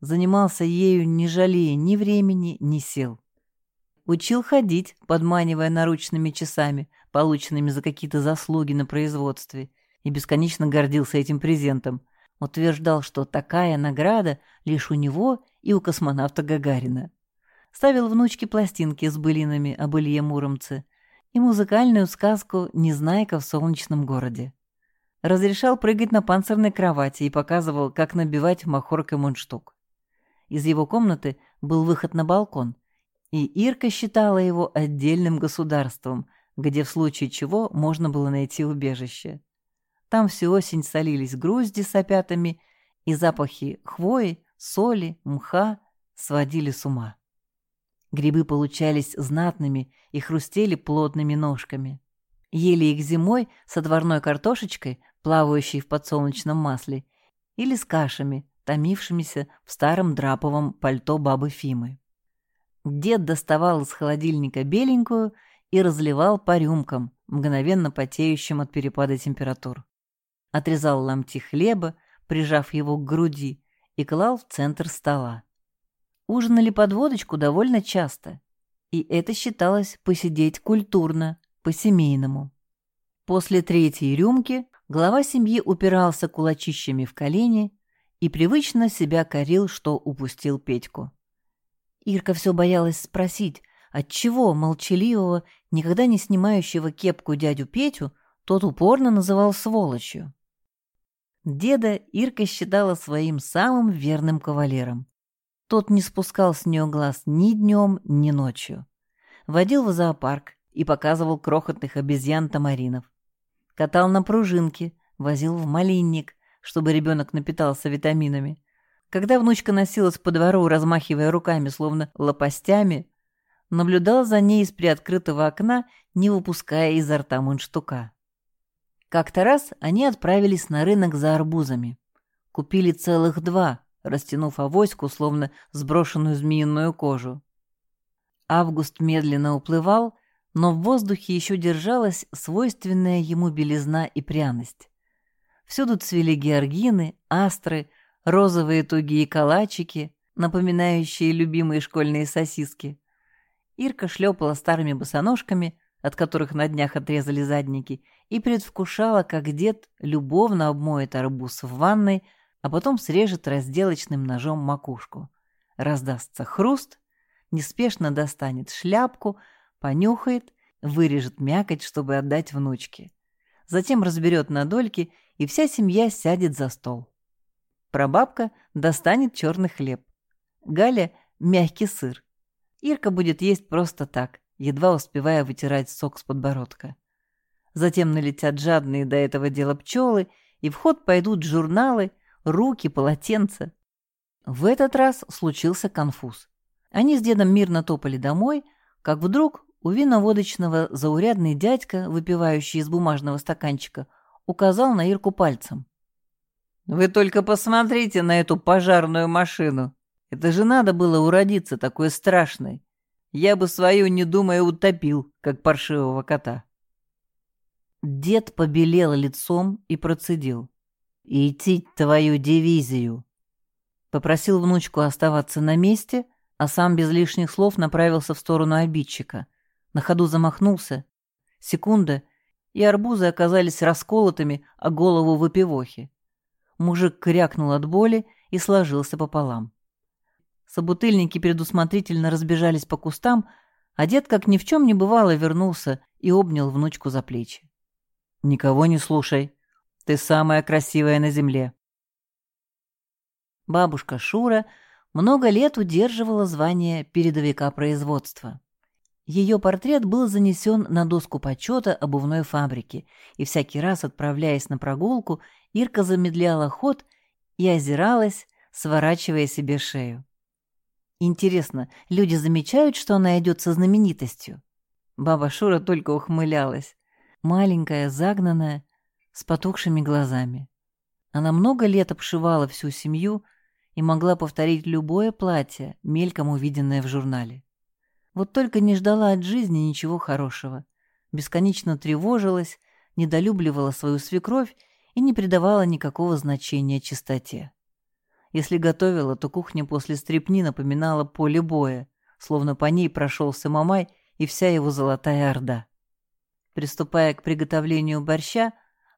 занимался ею не жалея ни времени, ни сил. Учил ходить, подманивая наручными часами, полученными за какие-то заслуги на производстве, и бесконечно гордился этим презентом. Утверждал, что такая награда лишь у него и у космонавта Гагарина. Ставил внучке пластинки с былинами об Илье Муромце и музыкальную сказку «Незнайка в солнечном городе». Разрешал прыгать на панцирной кровати и показывал, как набивать махоркой мундштук. Из его комнаты был выход на балкон, и Ирка считала его отдельным государством, где в случае чего можно было найти убежище. Там всю осень солились грузди с опятами, и запахи хвои, соли, мха сводили с ума. Грибы получались знатными и хрустели плотными ножками. Ели их зимой с отварной картошечкой, плавающей в подсолнечном масле, или с кашами, томившимися в старом драповом пальто бабы Фимы. Дед доставал из холодильника беленькую и разливал по рюмкам, мгновенно потеющим от перепада температур. Отрезал ломти хлеба, прижав его к груди, и клал в центр стола. Ужинали под водочку довольно часто, и это считалось посидеть культурно, по-семейному. После третьей рюмки глава семьи упирался кулачищами в колени и привычно себя корил, что упустил Петьку. Ирка все боялась спросить, отчего молчаливого, никогда не снимающего кепку дядю Петю тот упорно называл сволочью. Деда Ирка считала своим самым верным кавалером. Тот не спускал с нее глаз ни днем, ни ночью. Водил в зоопарк и показывал крохотных обезьян-тамаринов. Катал на пружинке, возил в малинник, чтобы ребенок напитался витаминами. Когда внучка носилась по двору, размахивая руками, словно лопастями, наблюдал за ней из приоткрытого окна, не выпуская изо рта мундштука. Как-то раз они отправились на рынок за арбузами. Купили целых два, растянув авоську, словно сброшенную змеиную кожу. Август медленно уплывал, но в воздухе еще держалась свойственная ему белизна и пряность. Всюду цвели георгины, астры, розовые тугие калачики, напоминающие любимые школьные сосиски. Ирка шлепала старыми босоножками, от которых на днях отрезали задники, и предвкушала, как дед любовно обмоет арбуз в ванной, а потом срежет разделочным ножом макушку. Раздастся хруст, неспешно достанет шляпку, понюхает, вырежет мякоть, чтобы отдать внучке. Затем разберет на дольки, и вся семья сядет за стол. Прабабка достанет черный хлеб. Галя — мягкий сыр. Ирка будет есть просто так, едва успевая вытирать сок с подбородка. Затем налетят жадные до этого дела пчелы, и в ход пойдут журналы, руки, полотенца. В этот раз случился конфуз. Они с дедом мирно топали домой, как вдруг у виноводочного заурядный дядька, выпивающий из бумажного стаканчика, указал на Ирку пальцем. «Вы только посмотрите на эту пожарную машину! Это же надо было уродиться такой страшной! Я бы свою, не думая, утопил, как паршивого кота!» Дед побелел лицом и процедил. «Идти твою дивизию!» Попросил внучку оставаться на месте, а сам без лишних слов направился в сторону обидчика. На ходу замахнулся. Секунда, и арбузы оказались расколотыми, а голову выпивохи. Мужик крякнул от боли и сложился пополам. Собутыльники предусмотрительно разбежались по кустам, а дед, как ни в чем не бывало, вернулся и обнял внучку за плечи. Никого не слушай. Ты самая красивая на земле. Бабушка Шура много лет удерживала звание передовика производства. Ее портрет был занесен на доску почета обувной фабрики, и всякий раз, отправляясь на прогулку, Ирка замедляла ход и озиралась, сворачивая себе шею. Интересно, люди замечают, что она идет со знаменитостью? Баба Шура только ухмылялась маленькая, загнанная, с потухшими глазами. Она много лет обшивала всю семью и могла повторить любое платье, мельком увиденное в журнале. Вот только не ждала от жизни ничего хорошего. Бесконечно тревожилась, недолюбливала свою свекровь и не придавала никакого значения чистоте. Если готовила, то кухня после стрепни напоминала поле боя, словно по ней прошелся Мамай и вся его золотая орда. Приступая к приготовлению борща,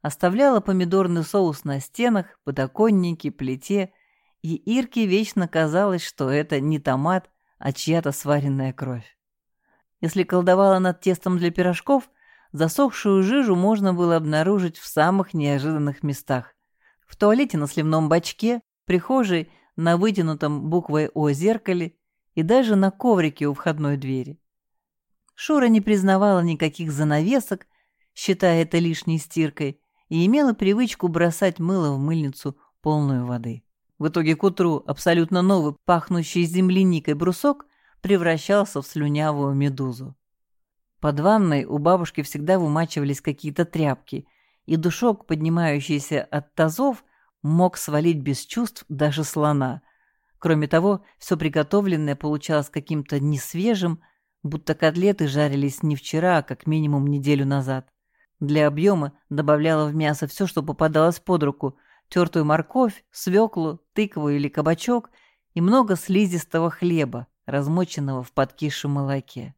оставляла помидорный соус на стенах, подоконнике, плите, и Ирке вечно казалось, что это не томат, а чья-то сваренная кровь. Если колдовала над тестом для пирожков, засохшую жижу можно было обнаружить в самых неожиданных местах. В туалете на сливном бачке, прихожей, на вытянутом буквой «О» зеркале и даже на коврике у входной двери. Шура не признавала никаких занавесок, считая это лишней стиркой, и имела привычку бросать мыло в мыльницу полную воды. В итоге к утру абсолютно новый, пахнущий земляникой брусок превращался в слюнявую медузу. Под ванной у бабушки всегда вымачивались какие-то тряпки, и душок, поднимающийся от тазов, мог свалить без чувств даже слона. Кроме того, все приготовленное получалось каким-то несвежим, будто котлеты жарились не вчера, а как минимум неделю назад. Для объема добавляла в мясо все, что попадалось под руку, тертую морковь, свеклу, тыкву или кабачок и много слизистого хлеба, размоченного в подкисшем молоке.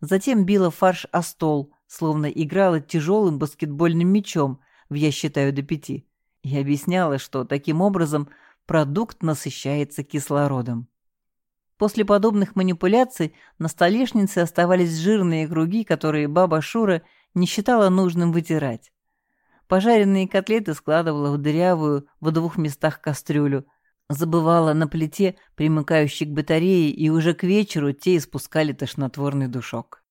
Затем била фарш о стол, словно играла тяжелым баскетбольным мячом в «я считаю до пяти», и объясняла, что таким образом продукт насыщается кислородом. После подобных манипуляций на столешнице оставались жирные круги, которые баба Шура не считала нужным вытирать. Пожаренные котлеты складывала в дырявую в двух местах кастрюлю, забывала на плите, примыкающей к батарее, и уже к вечеру те испускали тошнотворный душок.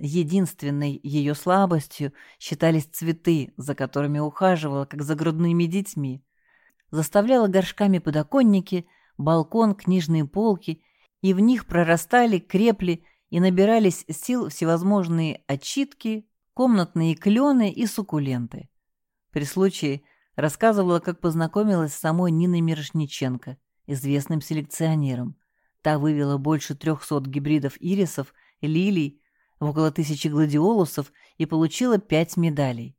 Единственной ее слабостью считались цветы, за которыми ухаживала, как за грудными детьми. Заставляла горшками подоконники – балкон, книжные полки, и в них прорастали, крепли и набирались сил всевозможные отчитки, комнатные клены и суккуленты. При случае рассказывала, как познакомилась с самой Ниной Мирошниченко, известным селекционером. Та вывела больше трехсот гибридов ирисов, лилий, около тысячи гладиолусов и получила пять медалей.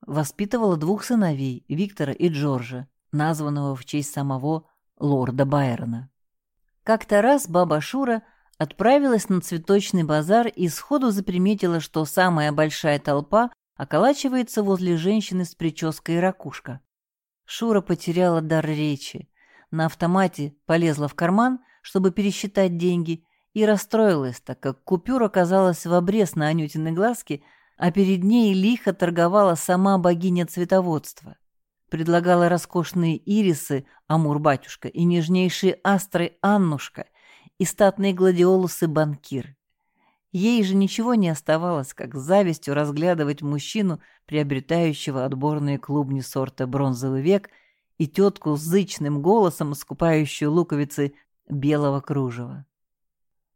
Воспитывала двух сыновей, Виктора и Джорджа, названного в честь самого лорда Байрона. Как-то раз баба Шура отправилась на цветочный базар и сходу заприметила, что самая большая толпа околачивается возле женщины с прической ракушка. Шура потеряла дар речи. На автомате полезла в карман, чтобы пересчитать деньги, и расстроилась, так как купюра оказалась в обрез на Анютиной глазке, а перед ней лихо торговала сама богиня цветоводства. Предлагала роскошные ирисы Амур-батюшка и нежнейшие астры Аннушка и статные гладиолусы банкир. Ей же ничего не оставалось, как с завистью разглядывать мужчину, приобретающего отборные клубни сорта «Бронзовый век», и тетку с зычным голосом, скупающую луковицы белого кружева.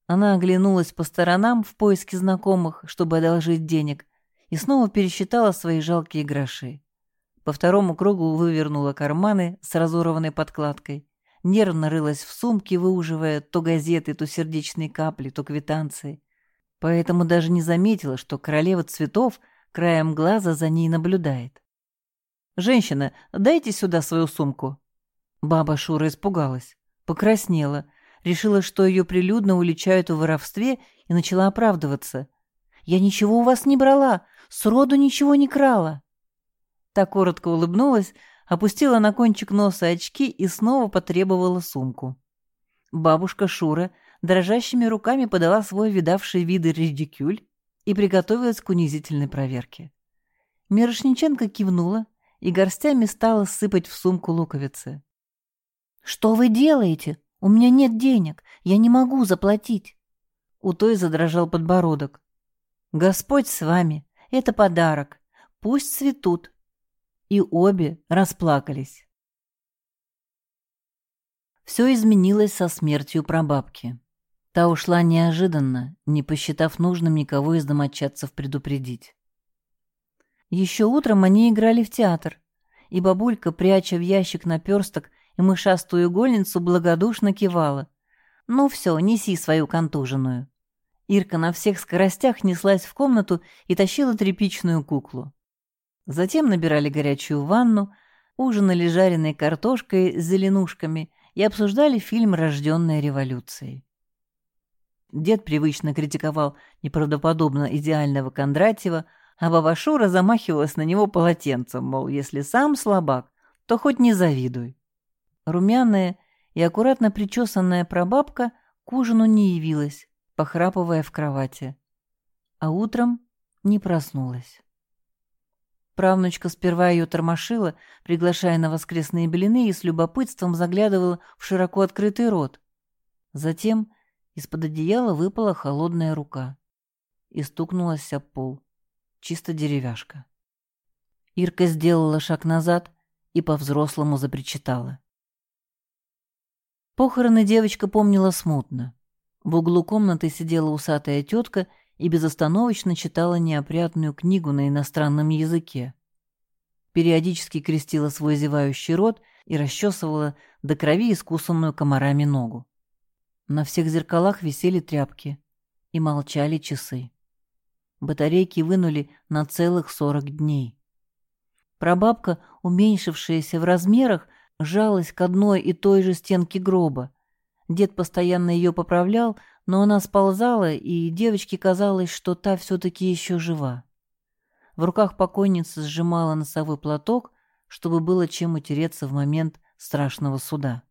Она оглянулась по сторонам в поиске знакомых, чтобы одолжить денег, и снова пересчитала свои жалкие гроши. По второму кругу вывернула карманы с разорванной подкладкой, нервно рылась в сумке, выуживая то газеты, то сердечные капли, то квитанции. Поэтому даже не заметила, что королева цветов краем глаза за ней наблюдает. «Женщина, дайте сюда свою сумку». Баба Шура испугалась, покраснела, решила, что ее прилюдно уличают в воровстве и начала оправдываться. «Я ничего у вас не брала, сроду ничего не крала». Та коротко улыбнулась, опустила на кончик носа очки и снова потребовала сумку. Бабушка Шура дрожащими руками подала свой видавший виды редикюль и приготовилась к унизительной проверке. Мирошниченко кивнула и горстями стала сыпать в сумку луковицы. «Что вы делаете? У меня нет денег, я не могу заплатить». У той задрожал подбородок. «Господь с вами, это подарок, пусть цветут». И обе расплакались. Все изменилось со смертью прабабки. Та ушла неожиданно, не посчитав нужным никого из домочадцев предупредить. Еще утром они играли в театр, и бабулька, пряча в ящик наперсток и мышастую игольницу, благодушно кивала. «Ну все, неси свою контуженную». Ирка на всех скоростях неслась в комнату и тащила тряпичную куклу. Затем набирали горячую ванну, ужинали жареной картошкой с зеленушками и обсуждали фильм «Рожденная революцией». Дед привычно критиковал неправдоподобно идеального Кондратьева, а баба Шура замахивалась на него полотенцем, мол, если сам слабак, то хоть не завидуй. Румяная и аккуратно причесанная прабабка к ужину не явилась, похрапывая в кровати. А утром не проснулась. Правнучка сперва ее тормошила, приглашая на воскресные блины, и с любопытством заглядывала в широко открытый рот. Затем из-под одеяла выпала холодная рука и стукнулась об пол. Чисто деревяшка. Ирка сделала шаг назад и по-взрослому запричитала. Похороны девочка помнила смутно. В углу комнаты сидела усатая тетка и безостановочно читала неопрятную книгу на иностранном языке. Периодически крестила свой зевающий рот и расчесывала до крови искусанную комарами ногу. На всех зеркалах висели тряпки, и молчали часы. Батарейки вынули на целых сорок дней. Прабабка, уменьшившаяся в размерах, жалась к одной и той же стенке гроба. Дед постоянно ее поправлял, но она сползала, и девочке казалось, что та все-таки еще жива. В руках покойницы сжимала носовой платок, чтобы было чем утереться в момент страшного суда.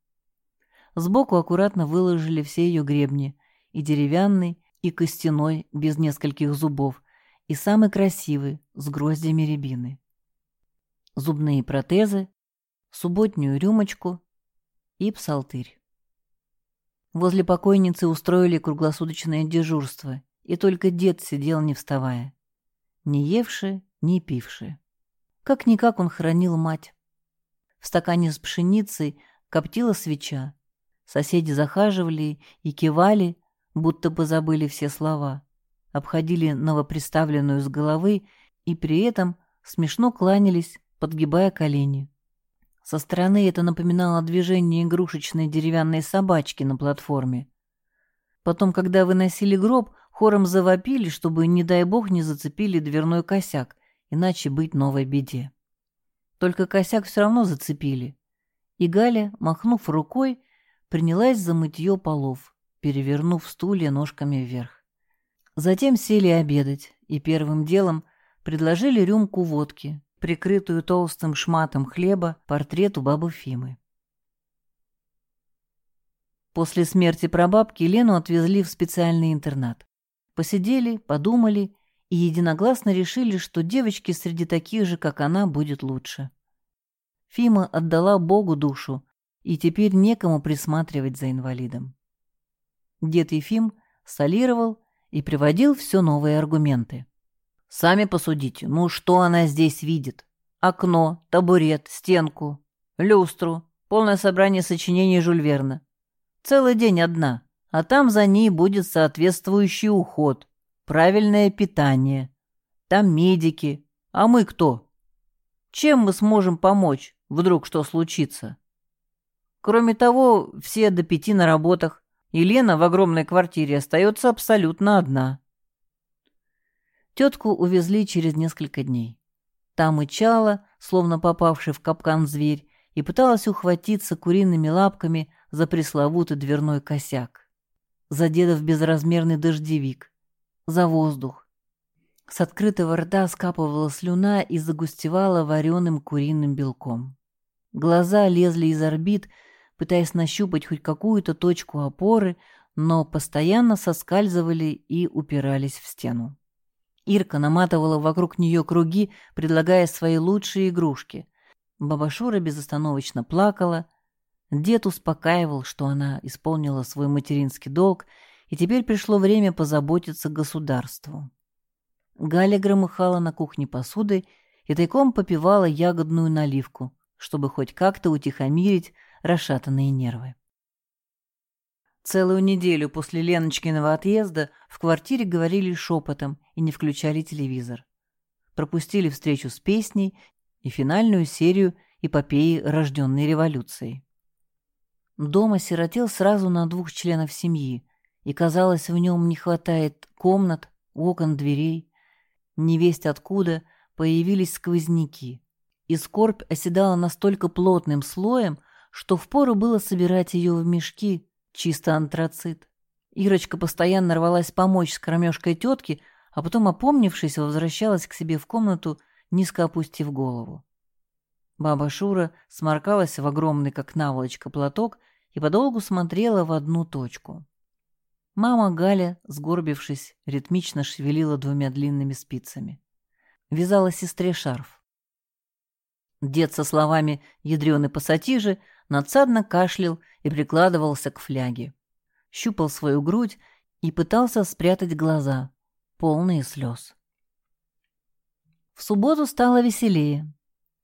Сбоку аккуратно выложили все ее гребни, и деревянный, и костяной, без нескольких зубов, и самый красивый, с гроздями рябины. Зубные протезы, субботнюю рюмочку и псалтырь. Возле покойницы устроили круглосуточное дежурство, и только дед сидел, не вставая. Не евший, не пивший. Как-никак он хранил мать. В стакане с пшеницей коптила свеча, Соседи захаживали и кивали, будто бы забыли все слова, обходили новоприставленную с головы и при этом смешно кланялись, подгибая колени. Со стороны это напоминало движение игрушечной деревянной собачки на платформе. Потом, когда выносили гроб, хором завопили, чтобы, не дай бог, не зацепили дверной косяк, иначе быть новой беде. Только косяк все равно зацепили, И Галя, махнув рукой, принялась за мытье полов, перевернув стулья ножками вверх. Затем сели обедать, и первым делом предложили рюмку водки, прикрытую толстым шматом хлеба, портрету бабы Фимы. После смерти прабабки Лену отвезли в специальный интернат. Посидели, подумали и единогласно решили, что девочке среди таких же, как она, будет лучше. Фима отдала Богу душу, и теперь некому присматривать за инвалидом. Дед Ефим солировал и приводил все новые аргументы. «Сами посудите, ну что она здесь видит? Окно, табурет, стенку, люстру, полное собрание сочинений Жюль Верна. Целый день одна, а там за ней будет соответствующий уход, правильное питание. Там медики. А мы кто? Чем мы сможем помочь, вдруг что случится? Кроме того, все до пяти на работах, и Лена в огромной квартире остается абсолютно одна. Тетку увезли через несколько дней. Там мычала, словно попавший в капкан зверь, и пыталась ухватиться куриными лапками за пресловутый дверной косяк, за дедов безразмерный дождевик, за воздух. С открытого рта скапывала слюна и загустевала вареным куриным белком. Глаза лезли из орбит, пытаясь нащупать хоть какую-то точку опоры, но постоянно соскальзывали и упирались в стену. Ирка наматывала вокруг нее круги, предлагая свои лучшие игрушки. Баба Шура безостановочно плакала, Дед успокаивал, что она исполнила свой материнский долг, и теперь пришло время позаботиться государству. Галя громыхала на кухне посудой и тайком попивала ягодную наливку, чтобы хоть как-то утихомирить расшатанные нервы. Целую неделю после Леночкиного отъезда в квартире говорили шепотом и не включали телевизор. Пропустили встречу с песней и финальную серию эпопеи рожденной революцией. Дом осиротел сразу на двух членов семьи, и, казалось, в нем не хватает комнат, окон, дверей. Невесть откуда появились сквозняки, и скорбь оседала настолько плотным слоем, что впору было собирать ее в мешки, чисто антрацит. Ирочка постоянно рвалась помочь с кормежкой тетки, а потом, опомнившись, возвращалась к себе в комнату, низко опустив голову. Баба Шура сморкалась в огромный, как наволочка, платок и подолгу смотрела в одну точку. Мама Галя, сгорбившись, ритмично шевелила двумя длинными спицами. Вязала сестре шарф. Дед со словами «ядрёный пассатижи» надсадно кашлял и прикладывался к фляге. Щупал свою грудь и пытался спрятать глаза, полные слез. В субботу стало веселее.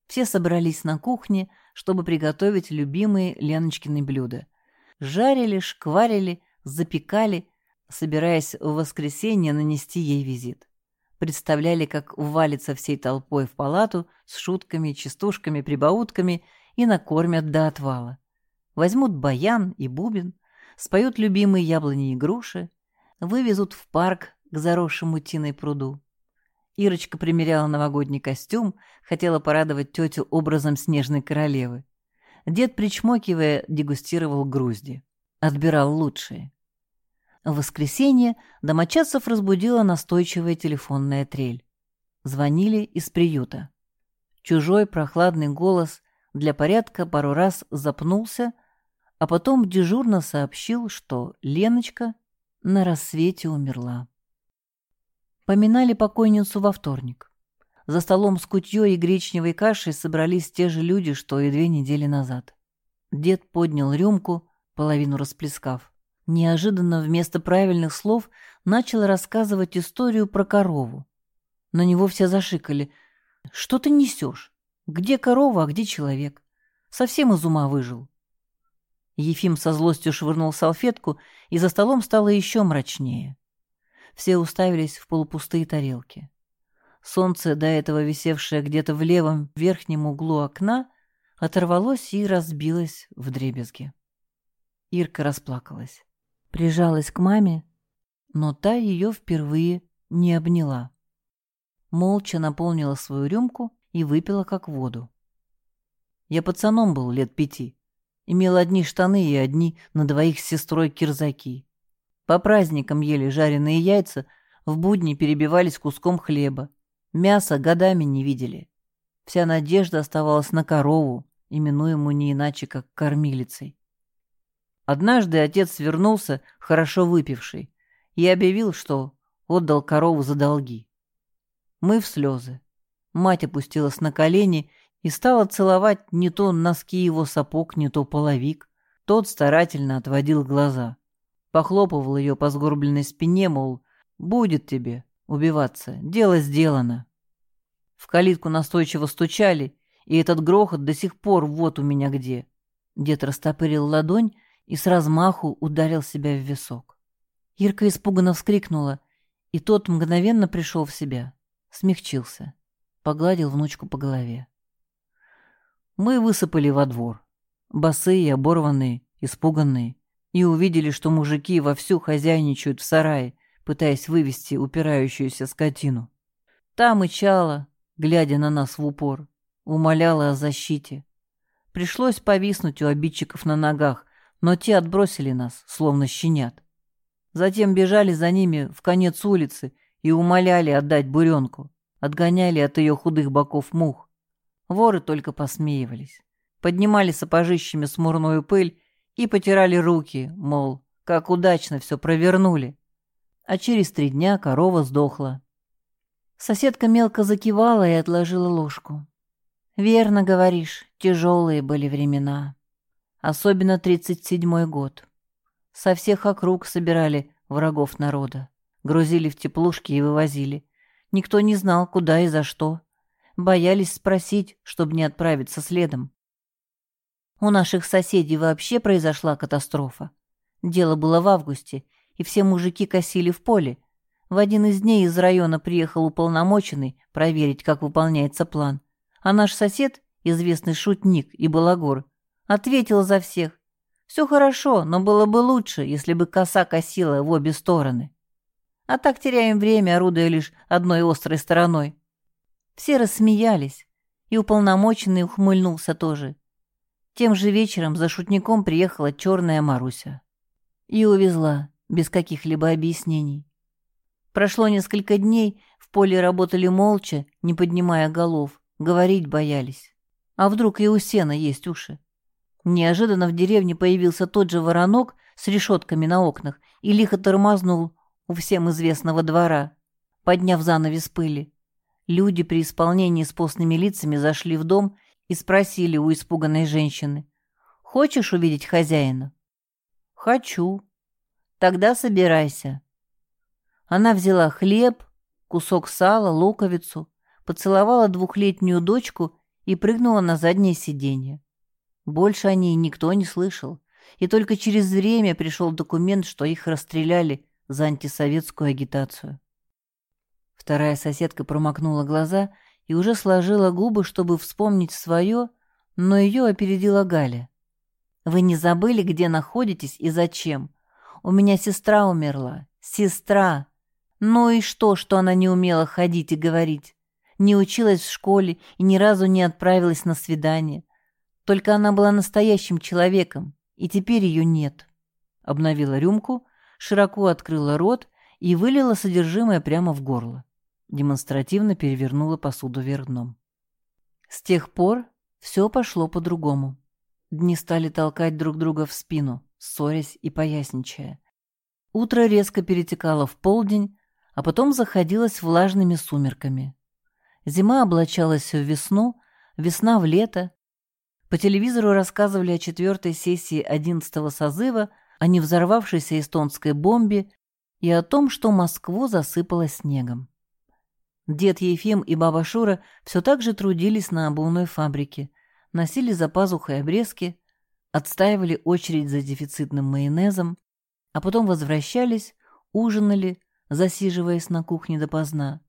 Все собрались на кухне, чтобы приготовить любимые Леночкины блюда. Жарили, шкварили, запекали, собираясь в воскресенье нанести ей визит. Представляли, как увалится всей толпой в палату с шутками, частушками, прибаутками и накормят до отвала. Возьмут баян и бубен, споют любимые яблони и груши, вывезут в парк к заросшему тиной пруду. Ирочка примеряла новогодний костюм, хотела порадовать тетю образом снежной королевы. Дед, причмокивая, дегустировал грузди. Отбирал лучшие. В воскресенье домочадцев разбудила настойчивая телефонная трель. Звонили из приюта. Чужой прохладный голос для порядка пару раз запнулся, а потом дежурно сообщил, что Леночка на рассвете умерла. Поминали покойницу во вторник. За столом с кутьей и гречневой кашей собрались те же люди, что и две недели назад. Дед поднял рюмку, половину расплескав. Неожиданно вместо правильных слов начал рассказывать историю про корову. На него все зашикали. «Что ты несешь? Где корова, а где человек? Совсем из ума выжил». Ефим со злостью швырнул салфетку, и за столом стало еще мрачнее. Все уставились в полупустые тарелки. Солнце, до этого висевшее где-то в левом верхнем углу окна, оторвалось и разбилось в дребезги. Ирка расплакалась. Прижалась к маме, но та ее впервые не обняла. Молча наполнила свою рюмку и выпила как воду. Я пацаном был лет пяти. Имел одни штаны и одни на двоих с сестрой кирзаки. По праздникам ели жареные яйца, в будни перебивались куском хлеба. Мясо годами не видели. Вся надежда оставалась на корову, именуемую не иначе, как кормилицей. Однажды отец вернулся, хорошо выпивший, и объявил, что отдал корову за долги. Мы в слезы. Мать опустилась на колени и стала целовать не то носки его сапог, не то половик. Тот старательно отводил глаза. Похлопывал ее по сгорбленной спине, мол, будет тебе убиваться, дело сделано. В калитку настойчиво стучали, и этот грохот до сих пор вот у меня где. Дед растопырил ладонь и с размаху ударил себя в висок. Ирка испуганно вскрикнула, и тот мгновенно пришел в себя, смягчился, погладил внучку по голове. Мы высыпали во двор, босые, оборванные, испуганные, и увидели, что мужики вовсю хозяйничают в сарае, пытаясь вывести упирающуюся скотину. Та мычала, глядя на нас в упор, умоляла о защите. Пришлось повиснуть у обидчиков на ногах, но те отбросили нас, словно щенят. Затем бежали за ними в конец улицы и умоляли отдать буренку, отгоняли от ее худых боков мух. Воры только посмеивались. Поднимали сапожищами смурную пыль и потирали руки, мол, как удачно все провернули. А через три дня корова сдохла. Соседка мелко закивала и отложила ложку. «Верно говоришь, тяжелые были времена. Особенно тридцать седьмой год. Со всех округ собирали врагов народа. Грузили в теплушки и вывозили. Никто не знал, куда и за что. Боялись спросить, чтобы не отправиться следом. У наших соседей вообще произошла катастрофа. Дело было в августе, и все мужики косили в поле. В один из дней из района приехал уполномоченный проверить, как выполняется план. А наш сосед, известный шутник и балагур, ответил за всех. Все хорошо, но было бы лучше, если бы коса косила в обе стороны. А так теряем время, орудуя лишь одной острой стороной. Все рассмеялись, и уполномоченный ухмыльнулся тоже. Тем же вечером за шутником приехала черная Маруся. И увезла, без каких-либо объяснений. Прошло несколько дней, в поле работали молча, не поднимая голов, говорить боялись. А вдруг и у сена есть уши? Неожиданно в деревне появился тот же воронок с решетками на окнах и лихо тормознул у всем известного двора, подняв занавес пыли. Люди при исполнении с постными лицами зашли в дом и спросили у испуганной женщины. «Хочешь увидеть хозяина?» «Хочу». «Тогда собирайся». Она взяла хлеб, кусок сала, луковицу, поцеловала двухлетнюю дочку и прыгнула на заднее сиденье. Больше о ней никто не слышал, и только через время пришел документ, что их расстреляли за антисоветскую агитацию. Вторая соседка промокнула глаза и уже сложила губы, чтобы вспомнить свое, но ее опередила Галя. «Вы не забыли, где находитесь и зачем? У меня сестра умерла. Сестра! Ну и что, что она не умела ходить и говорить? Не училась в школе и ни разу не отправилась на свидание. Только она была настоящим человеком, и теперь ее нет». Обновила рюмку, широко открыла рот и вылила содержимое прямо в горло демонстративно перевернула посуду вверх дном. С тех пор все пошло по-другому. Дни стали толкать друг друга в спину, ссорясь и поясничая. Утро резко перетекало в полдень, а потом заходилось влажными сумерками. Зима облачалась в весну, весна в лето. По телевизору рассказывали о четвертой сессии одиннадцатого созыва, о невзорвавшейся эстонской бомбе и о том, что Москву засыпало снегом. Дед Ефим и баба Шура все так же трудились на обувной фабрике, носили за пазухой обрезки, отстаивали очередь за дефицитным майонезом, а потом возвращались, ужинали, засиживаясь на кухне допоздна,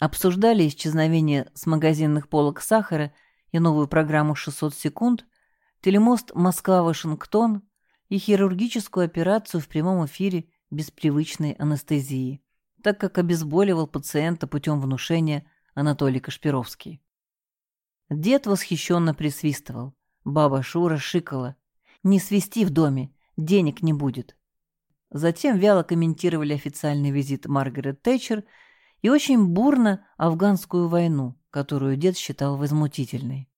обсуждали исчезновение с магазинных полок сахара и новую программу «600 секунд», телемост Москва-Вашингтон и хирургическую операцию в прямом эфире без привычной анестезии так как обезболивал пациента путем внушения Анатолий Кашпировский. Дед восхищенно присвистывал, баба Шура шикала. не свести в доме, денег не будет. Затем вяло комментировали официальный визит Маргарет Тэтчер и очень бурно афганскую войну, которую дед считал возмутительной.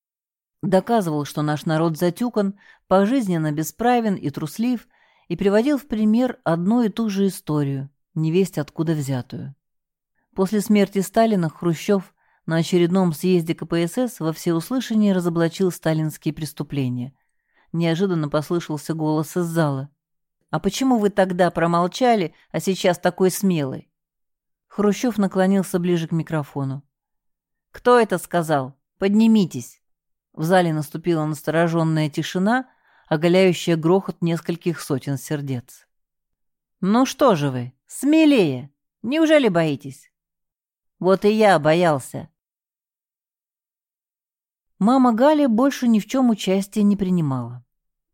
Доказывал, что наш народ затюкан, пожизненно бесправен и труслив, и приводил в пример одну и ту же историю, невесть откуда взятую. После смерти Сталина Хрущев на очередном съезде КПСС во всеуслышание разоблачил сталинские преступления. Неожиданно послышался голос из зала. «А почему вы тогда промолчали, а сейчас такой смелый?» Хрущев наклонился ближе к микрофону. «Кто это сказал? Поднимитесь!» В зале наступила настороженная тишина, оголяющая грохот нескольких сотен сердец. «Ну что же вы, смелее! Неужели боитесь?» «Вот и я боялся!» Мама Галя больше ни в чем участия не принимала.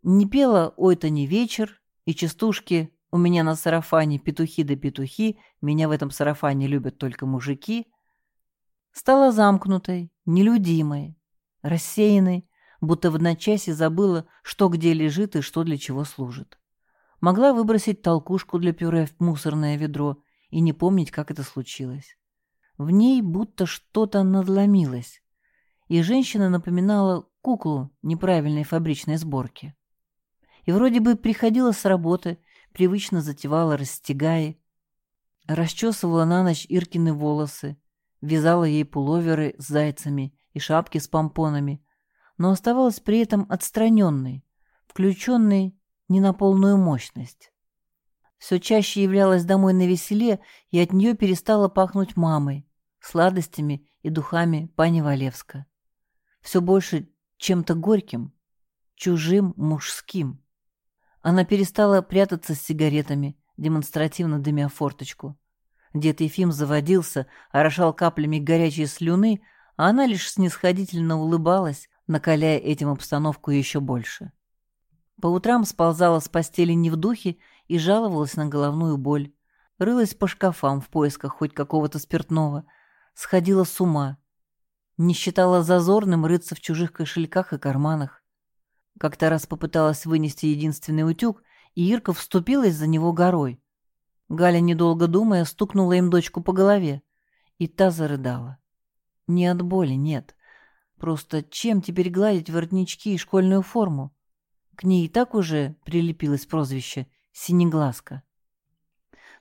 Не пела «Ой-то не вечер» и частушки «У меня на сарафане петухи да петухи, меня в этом сарафане любят только мужики», стала замкнутой, нелюдимой, рассеянной, будто в одночасье забыла, что где лежит и что для чего служит. Могла выбросить толкушку для пюре в мусорное ведро и не помнить, как это случилось. В ней будто что-то надломилось, и женщина напоминала куклу неправильной фабричной сборки. И вроде бы приходила с работы, привычно затевала расстегаи, расчесывала на ночь Иркины волосы, вязала ей пуловеры с зайцами и шапки с помпонами, но оставалась при этом отстраненной, включенной не на полную мощность. Все чаще являлась домой на веселе, и от нее перестала пахнуть мамой, сладостями и духами пани Валевска все больше чем-то горьким, чужим, мужским. Она перестала прятаться с сигаретами, демонстративно дымя форточку. Дед Ефим заводился, орошал каплями горячей слюны, а она лишь снисходительно улыбалась, накаляя этим обстановку еще больше. По утрам сползала с постели не в духе и жаловалась на головную боль. Рылась по шкафам в поисках хоть какого-то спиртного. Сходила с ума, не считала зазорным рыться в чужих кошельках и карманах. Как-то раз попыталась вынести единственный утюг, и Ирка вступилась за него горой. Галя, недолго думая, стукнула им дочку по голове, и та зарыдала. Не от боли, нет. Просто чем теперь гладить воротнички и школьную форму? К ней и так уже прилепилось прозвище «Синеглазка».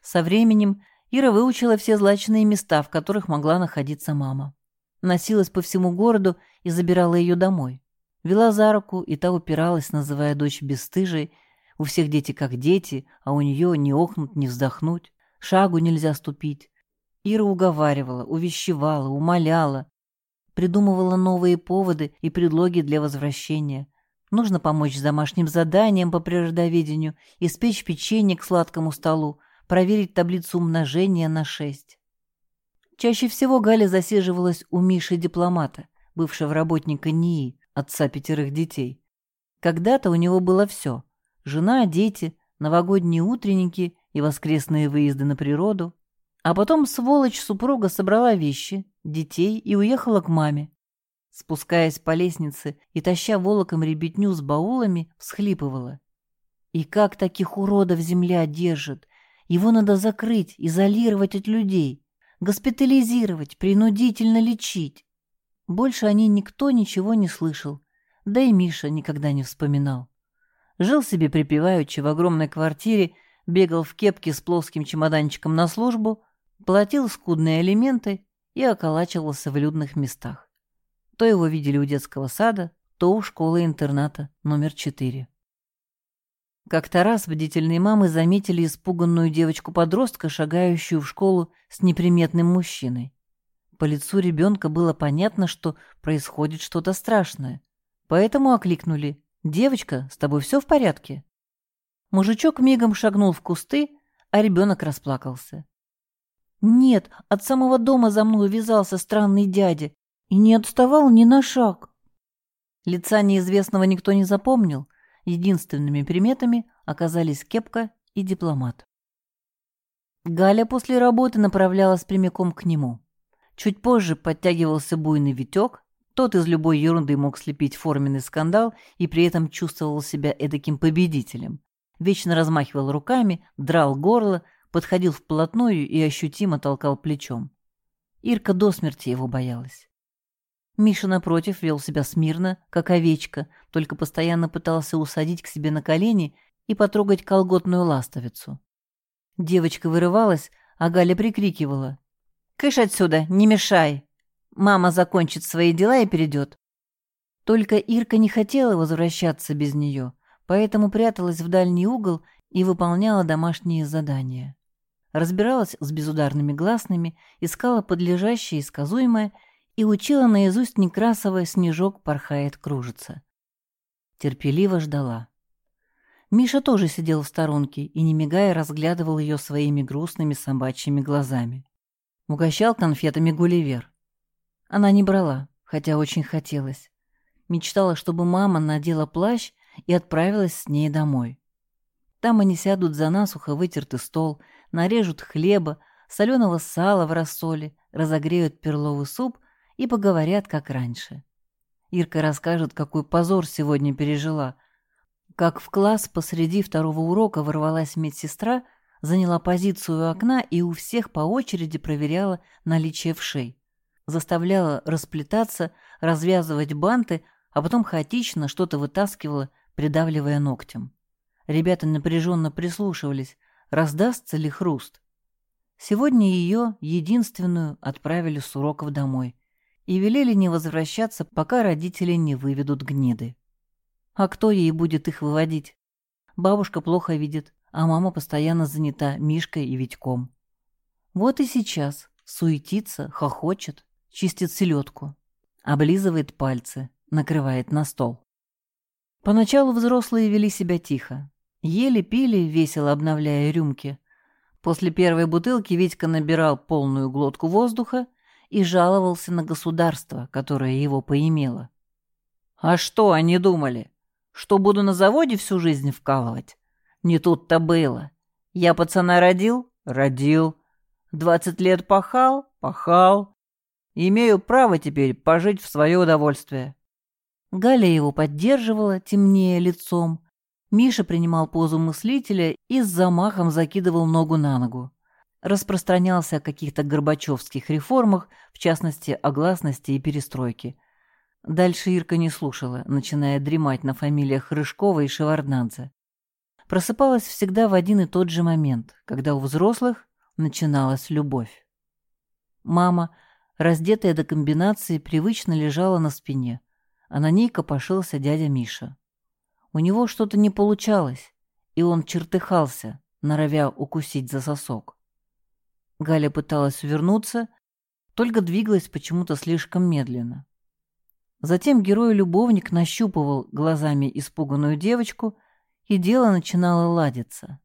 Со временем Ира выучила все злачные места, в которых могла находиться мама носилась по всему городу и забирала ее домой. Вела за руку, и та упиралась, называя дочь бесстыжей. У всех дети как дети, а у нее ни охнуть, ни вздохнуть. Шагу нельзя ступить. Ира уговаривала, увещевала, умоляла. Придумывала новые поводы и предлоги для возвращения. Нужно помочь с домашним заданием по природоведению, испечь печенье к сладкому столу, проверить таблицу умножения на шесть. Чаще всего Галя засиживалась у Миши-дипломата, бывшего работника НИИ, отца пятерых детей. Когда-то у него было все – жена, дети, новогодние утренники и воскресные выезды на природу. А потом сволочь супруга собрала вещи, детей и уехала к маме. Спускаясь по лестнице и таща волоком ребятню с баулами, всхлипывала. И как таких уродов земля держит? Его надо закрыть, изолировать от людей госпитализировать, принудительно лечить. Больше о ней никто ничего не слышал, да и Миша никогда не вспоминал. Жил себе припеваючи в огромной квартире, бегал в кепке с плоским чемоданчиком на службу, платил скудные алименты и околачивался в людных местах. То его видели у детского сада, то у школы-интерната номер четыре. Как-то раз бдительные мамы заметили испуганную девочку-подростка, шагающую в школу с неприметным мужчиной. По лицу ребенка было понятно, что происходит что-то страшное. Поэтому окликнули «Девочка, с тобой все в порядке?» Мужичок мигом шагнул в кусты, а ребенок расплакался. «Нет, от самого дома за мной вязался странный дядя и не отставал ни на шаг». Лица неизвестного никто не запомнил, Единственными приметами оказались кепка и дипломат. Галя после работы направлялась прямиком к нему. Чуть позже подтягивался буйный Витек, Тот из любой ерунды мог слепить форменный скандал и при этом чувствовал себя эдаким победителем. Вечно размахивал руками, драл горло, подходил вплотную и ощутимо толкал плечом. Ирка до смерти его боялась. Миша, напротив, вел себя смирно, как овечка, только постоянно пытался усадить к себе на колени и потрогать колготную ластовицу. Девочка вырывалась, а Галя прикрикивала. «Кыш отсюда, не мешай! Мама закончит свои дела и перейдет». Только Ирка не хотела возвращаться без нее, поэтому пряталась в дальний угол и выполняла домашние задания. Разбиралась с безударными гласными, искала подлежащее и сказуемое и учила наизусть Некрасова «Снежок порхает, кружится». Терпеливо ждала. Миша тоже сидел в сторонке и, не мигая, разглядывал ее своими грустными собачьими глазами. Угощал конфетами Гулливер. Она не брала, хотя очень хотелось. Мечтала, чтобы мама надела плащ и отправилась с ней домой. Там они сядут за насухо вытертый стол, нарежут хлеба, соленого сала в рассоле, разогреют перловый суп и поговорят, как раньше. Ирка расскажет, какой позор сегодня пережила. Как в класс посреди второго урока ворвалась медсестра, заняла позицию у окна и у всех по очереди проверяла наличие вшей. Заставляла расплетаться, развязывать банты, а потом хаотично что-то вытаскивала, придавливая ногтем. Ребята напряженно прислушивались, раздастся ли хруст. Сегодня ее, единственную, отправили с уроков домой и велели не возвращаться, пока родители не выведут гниды. А кто ей будет их выводить? Бабушка плохо видит, а мама постоянно занята Мишкой и Витьком. Вот и сейчас суетится, хохочет, чистит селедку, облизывает пальцы, накрывает на стол. Поначалу взрослые вели себя тихо. Ели, пили, весело обновляя рюмки. После первой бутылки Витька набирал полную глотку воздуха и жаловался на государство, которое его поимело. «А что они думали? Что буду на заводе всю жизнь вкалывать? Не тут-то было. Я пацана родил? Родил. Двадцать лет пахал? Пахал. Имею право теперь пожить в свое удовольствие». Галя его поддерживала, темнее лицом. Миша принимал позу мыслителя и с замахом закидывал ногу на ногу распространялся о каких-то горбачевских реформах, в частности, о гласности и перестройке. Дальше Ирка не слушала, начиная дремать на фамилиях Рыжкова и Шеварднадзе. Просыпалась всегда в один и тот же момент, когда у взрослых начиналась любовь. Мама, раздетая до комбинации, привычно лежала на спине, а на ней копошился дядя Миша. У него что-то не получалось, и он чертыхался, норовя укусить за сосок. Галя пыталась увернуться, только двигалась почему-то слишком медленно. Затем герой-любовник нащупывал глазами испуганную девочку, и дело начинало ладиться.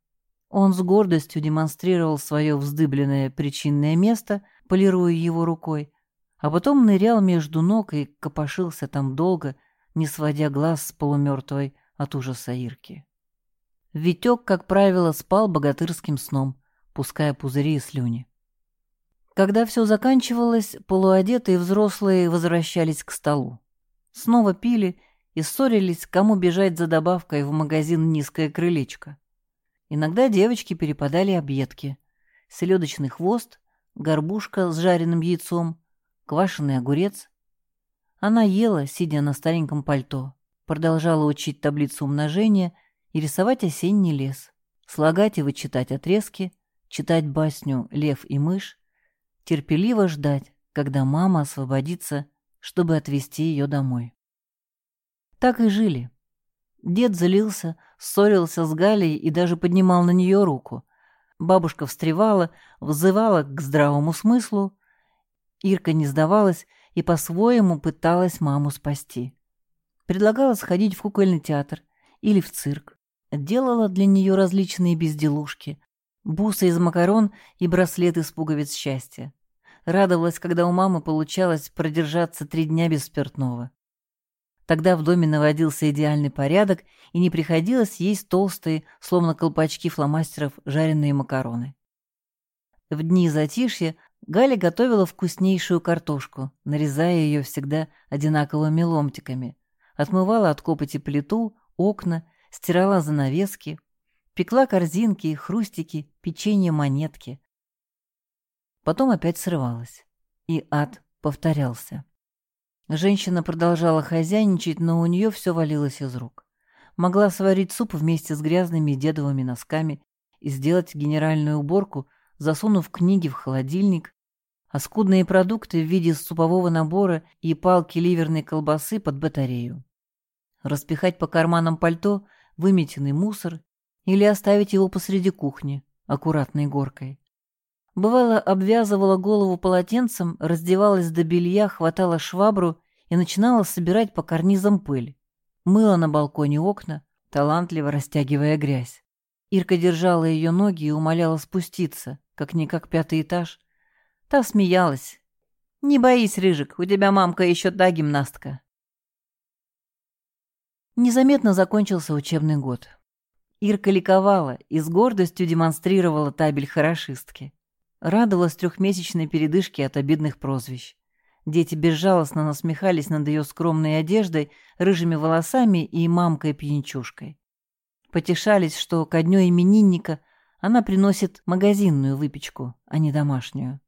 Он с гордостью демонстрировал свое вздыбленное причинное место, полируя его рукой, а потом нырял между ног и копошился там долго, не сводя глаз с полумертвой от ужаса Ирки. Витек, как правило, спал богатырским сном, пуская пузыри и слюни. Когда все заканчивалось, полуодетые взрослые возвращались к столу. Снова пили и ссорились, кому бежать за добавкой в магазин «Низкое крылечко». Иногда девочки перепадали объедки. Селедочный хвост, горбушка с жареным яйцом, квашеный огурец. Она ела, сидя на стареньком пальто, продолжала учить таблицу умножения и рисовать осенний лес, слагать и вычитать отрезки, читать басню «Лев и мышь», терпеливо ждать, когда мама освободится, чтобы отвезти ее домой. Так и жили. Дед залился, ссорился с Галей и даже поднимал на нее руку. Бабушка встревала, взывала к здравому смыслу. Ирка не сдавалась и по-своему пыталась маму спасти. Предлагала сходить в кукольный театр или в цирк. Делала для нее различные безделушки, бусы из макарон и браслет из пуговиц счастья. Радовалась, когда у мамы получалось продержаться три дня без спиртного. Тогда в доме наводился идеальный порядок, и не приходилось есть толстые, словно колпачки фломастеров, жареные макароны. В дни затишья Галя готовила вкуснейшую картошку, нарезая ее всегда одинаковыми ломтиками. Отмывала от копоти плиту, окна, стирала занавески, пекла корзинки, хрустики, печенье-монетки. Потом опять срывалась. И ад повторялся. Женщина продолжала хозяйничать, но у нее все валилось из рук. Могла сварить суп вместе с грязными дедовыми носками и сделать генеральную уборку, засунув книги в холодильник, а скудные продукты в виде супового набора и палки ливерной колбасы под батарею. Распихать по карманам пальто выметенный мусор или оставить его посреди кухни, аккуратной горкой. Бывало, обвязывала голову полотенцем, раздевалась до белья, хватала швабру и начинала собирать по карнизам пыль. Мыла на балконе окна, талантливо растягивая грязь. Ирка держала ее ноги и умоляла спуститься, как-никак пятый этаж. Та смеялась. «Не боись, Рыжик, у тебя мамка еще та гимнастка». Незаметно закончился учебный год. Ирка ликовала и с гордостью демонстрировала табель хорошистки. Радовалась трехмесячной передышке от обидных прозвищ. Дети безжалостно насмехались над ее скромной одеждой, рыжими волосами и мамкой-пьянчушкой. Потешались, что ко дню именинника она приносит магазинную выпечку, а не домашнюю.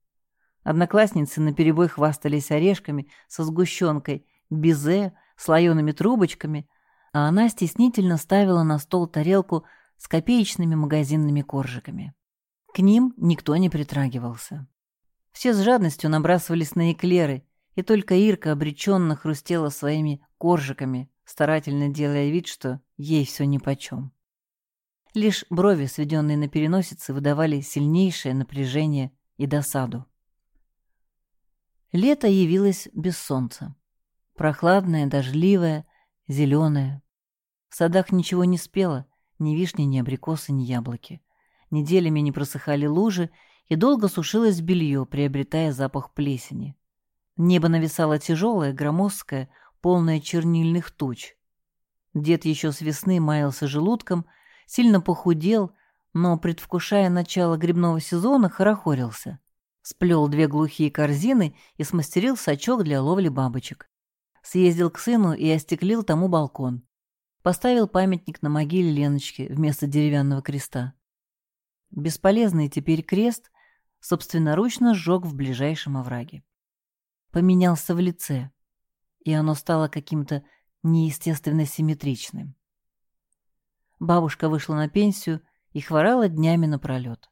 Одноклассницы наперебой хвастались орешками со сгущенкой, безе, слоеными трубочками, а она стеснительно ставила на стол тарелку с копеечными магазинными коржиками. К ним никто не притрагивался. Все с жадностью набрасывались на эклеры, и только Ирка обреченно хрустела своими коржиками, старательно делая вид, что ей все нипочем. Лишь брови, сведенные на переносице, выдавали сильнейшее напряжение и досаду. Лето явилось без солнца. Прохладное, дождливое, зеленое. В садах ничего не спело, ни вишни, ни абрикосы, ни яблоки. Неделями не просыхали лужи, и долго сушилось белье, приобретая запах плесени. Небо нависало тяжелое, громоздкое, полное чернильных туч. Дед еще с весны маялся желудком, сильно похудел, но, предвкушая начало грибного сезона, хорохорился. Сплел две глухие корзины и смастерил сачок для ловли бабочек. Съездил к сыну и остеклил тому балкон. Поставил памятник на могиле Леночки вместо деревянного креста. Бесполезный теперь крест собственноручно сжег в ближайшем овраге. Поменялся в лице, и оно стало каким-то неестественно симметричным. Бабушка вышла на пенсию и хворала днями напролет.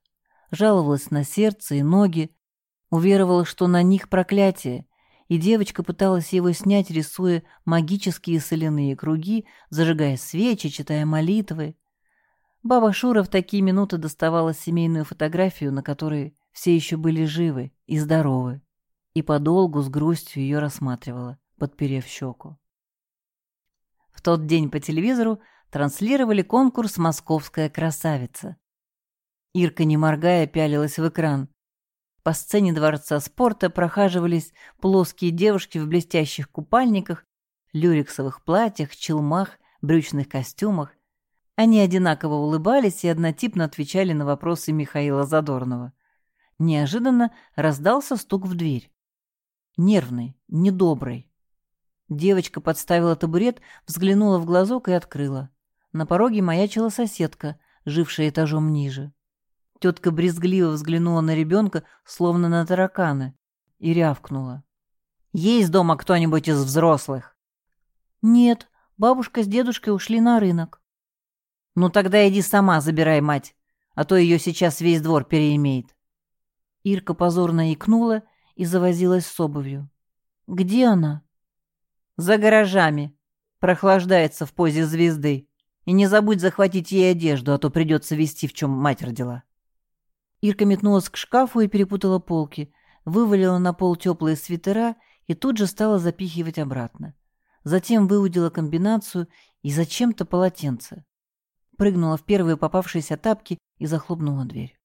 Жаловалась на сердце и ноги, уверовала, что на них проклятие, и девочка пыталась его снять, рисуя магические соляные круги, зажигая свечи, читая молитвы. Баба Шура в такие минуты доставала семейную фотографию, на которой все еще были живы и здоровы, и подолгу с грустью ее рассматривала, подперев щеку. В тот день по телевизору транслировали конкурс «Московская красавица». Ирка, не моргая, пялилась в экран. По сцене Дворца спорта прохаживались плоские девушки в блестящих купальниках, люрексовых платьях, челмах, брючных костюмах они одинаково улыбались и однотипно отвечали на вопросы Михаила Задорнова. Неожиданно раздался стук в дверь. Нервный, недобрый. Девочка подставила табурет, взглянула в глазок и открыла. На пороге маячила соседка, жившая этажом ниже. Тетка брезгливо взглянула на ребенка, словно на таракана, и рявкнула. «Есть дома кто-нибудь из взрослых?» «Нет, бабушка с дедушкой ушли на рынок». «Ну тогда иди сама забирай мать, а то ее сейчас весь двор переимеет». Ирка позорно икнула и завозилась с обувью. «Где она?» «За гаражами. Прохлаждается в позе звезды. И не забудь захватить ей одежду, а то придется вести, в чем мать родила». Ирка метнулась к шкафу и перепутала полки, вывалила на пол теплые свитера и тут же стала запихивать обратно. Затем выудила комбинацию и зачем-то полотенце прыгнула в первые попавшиеся тапки и захлопнула дверь.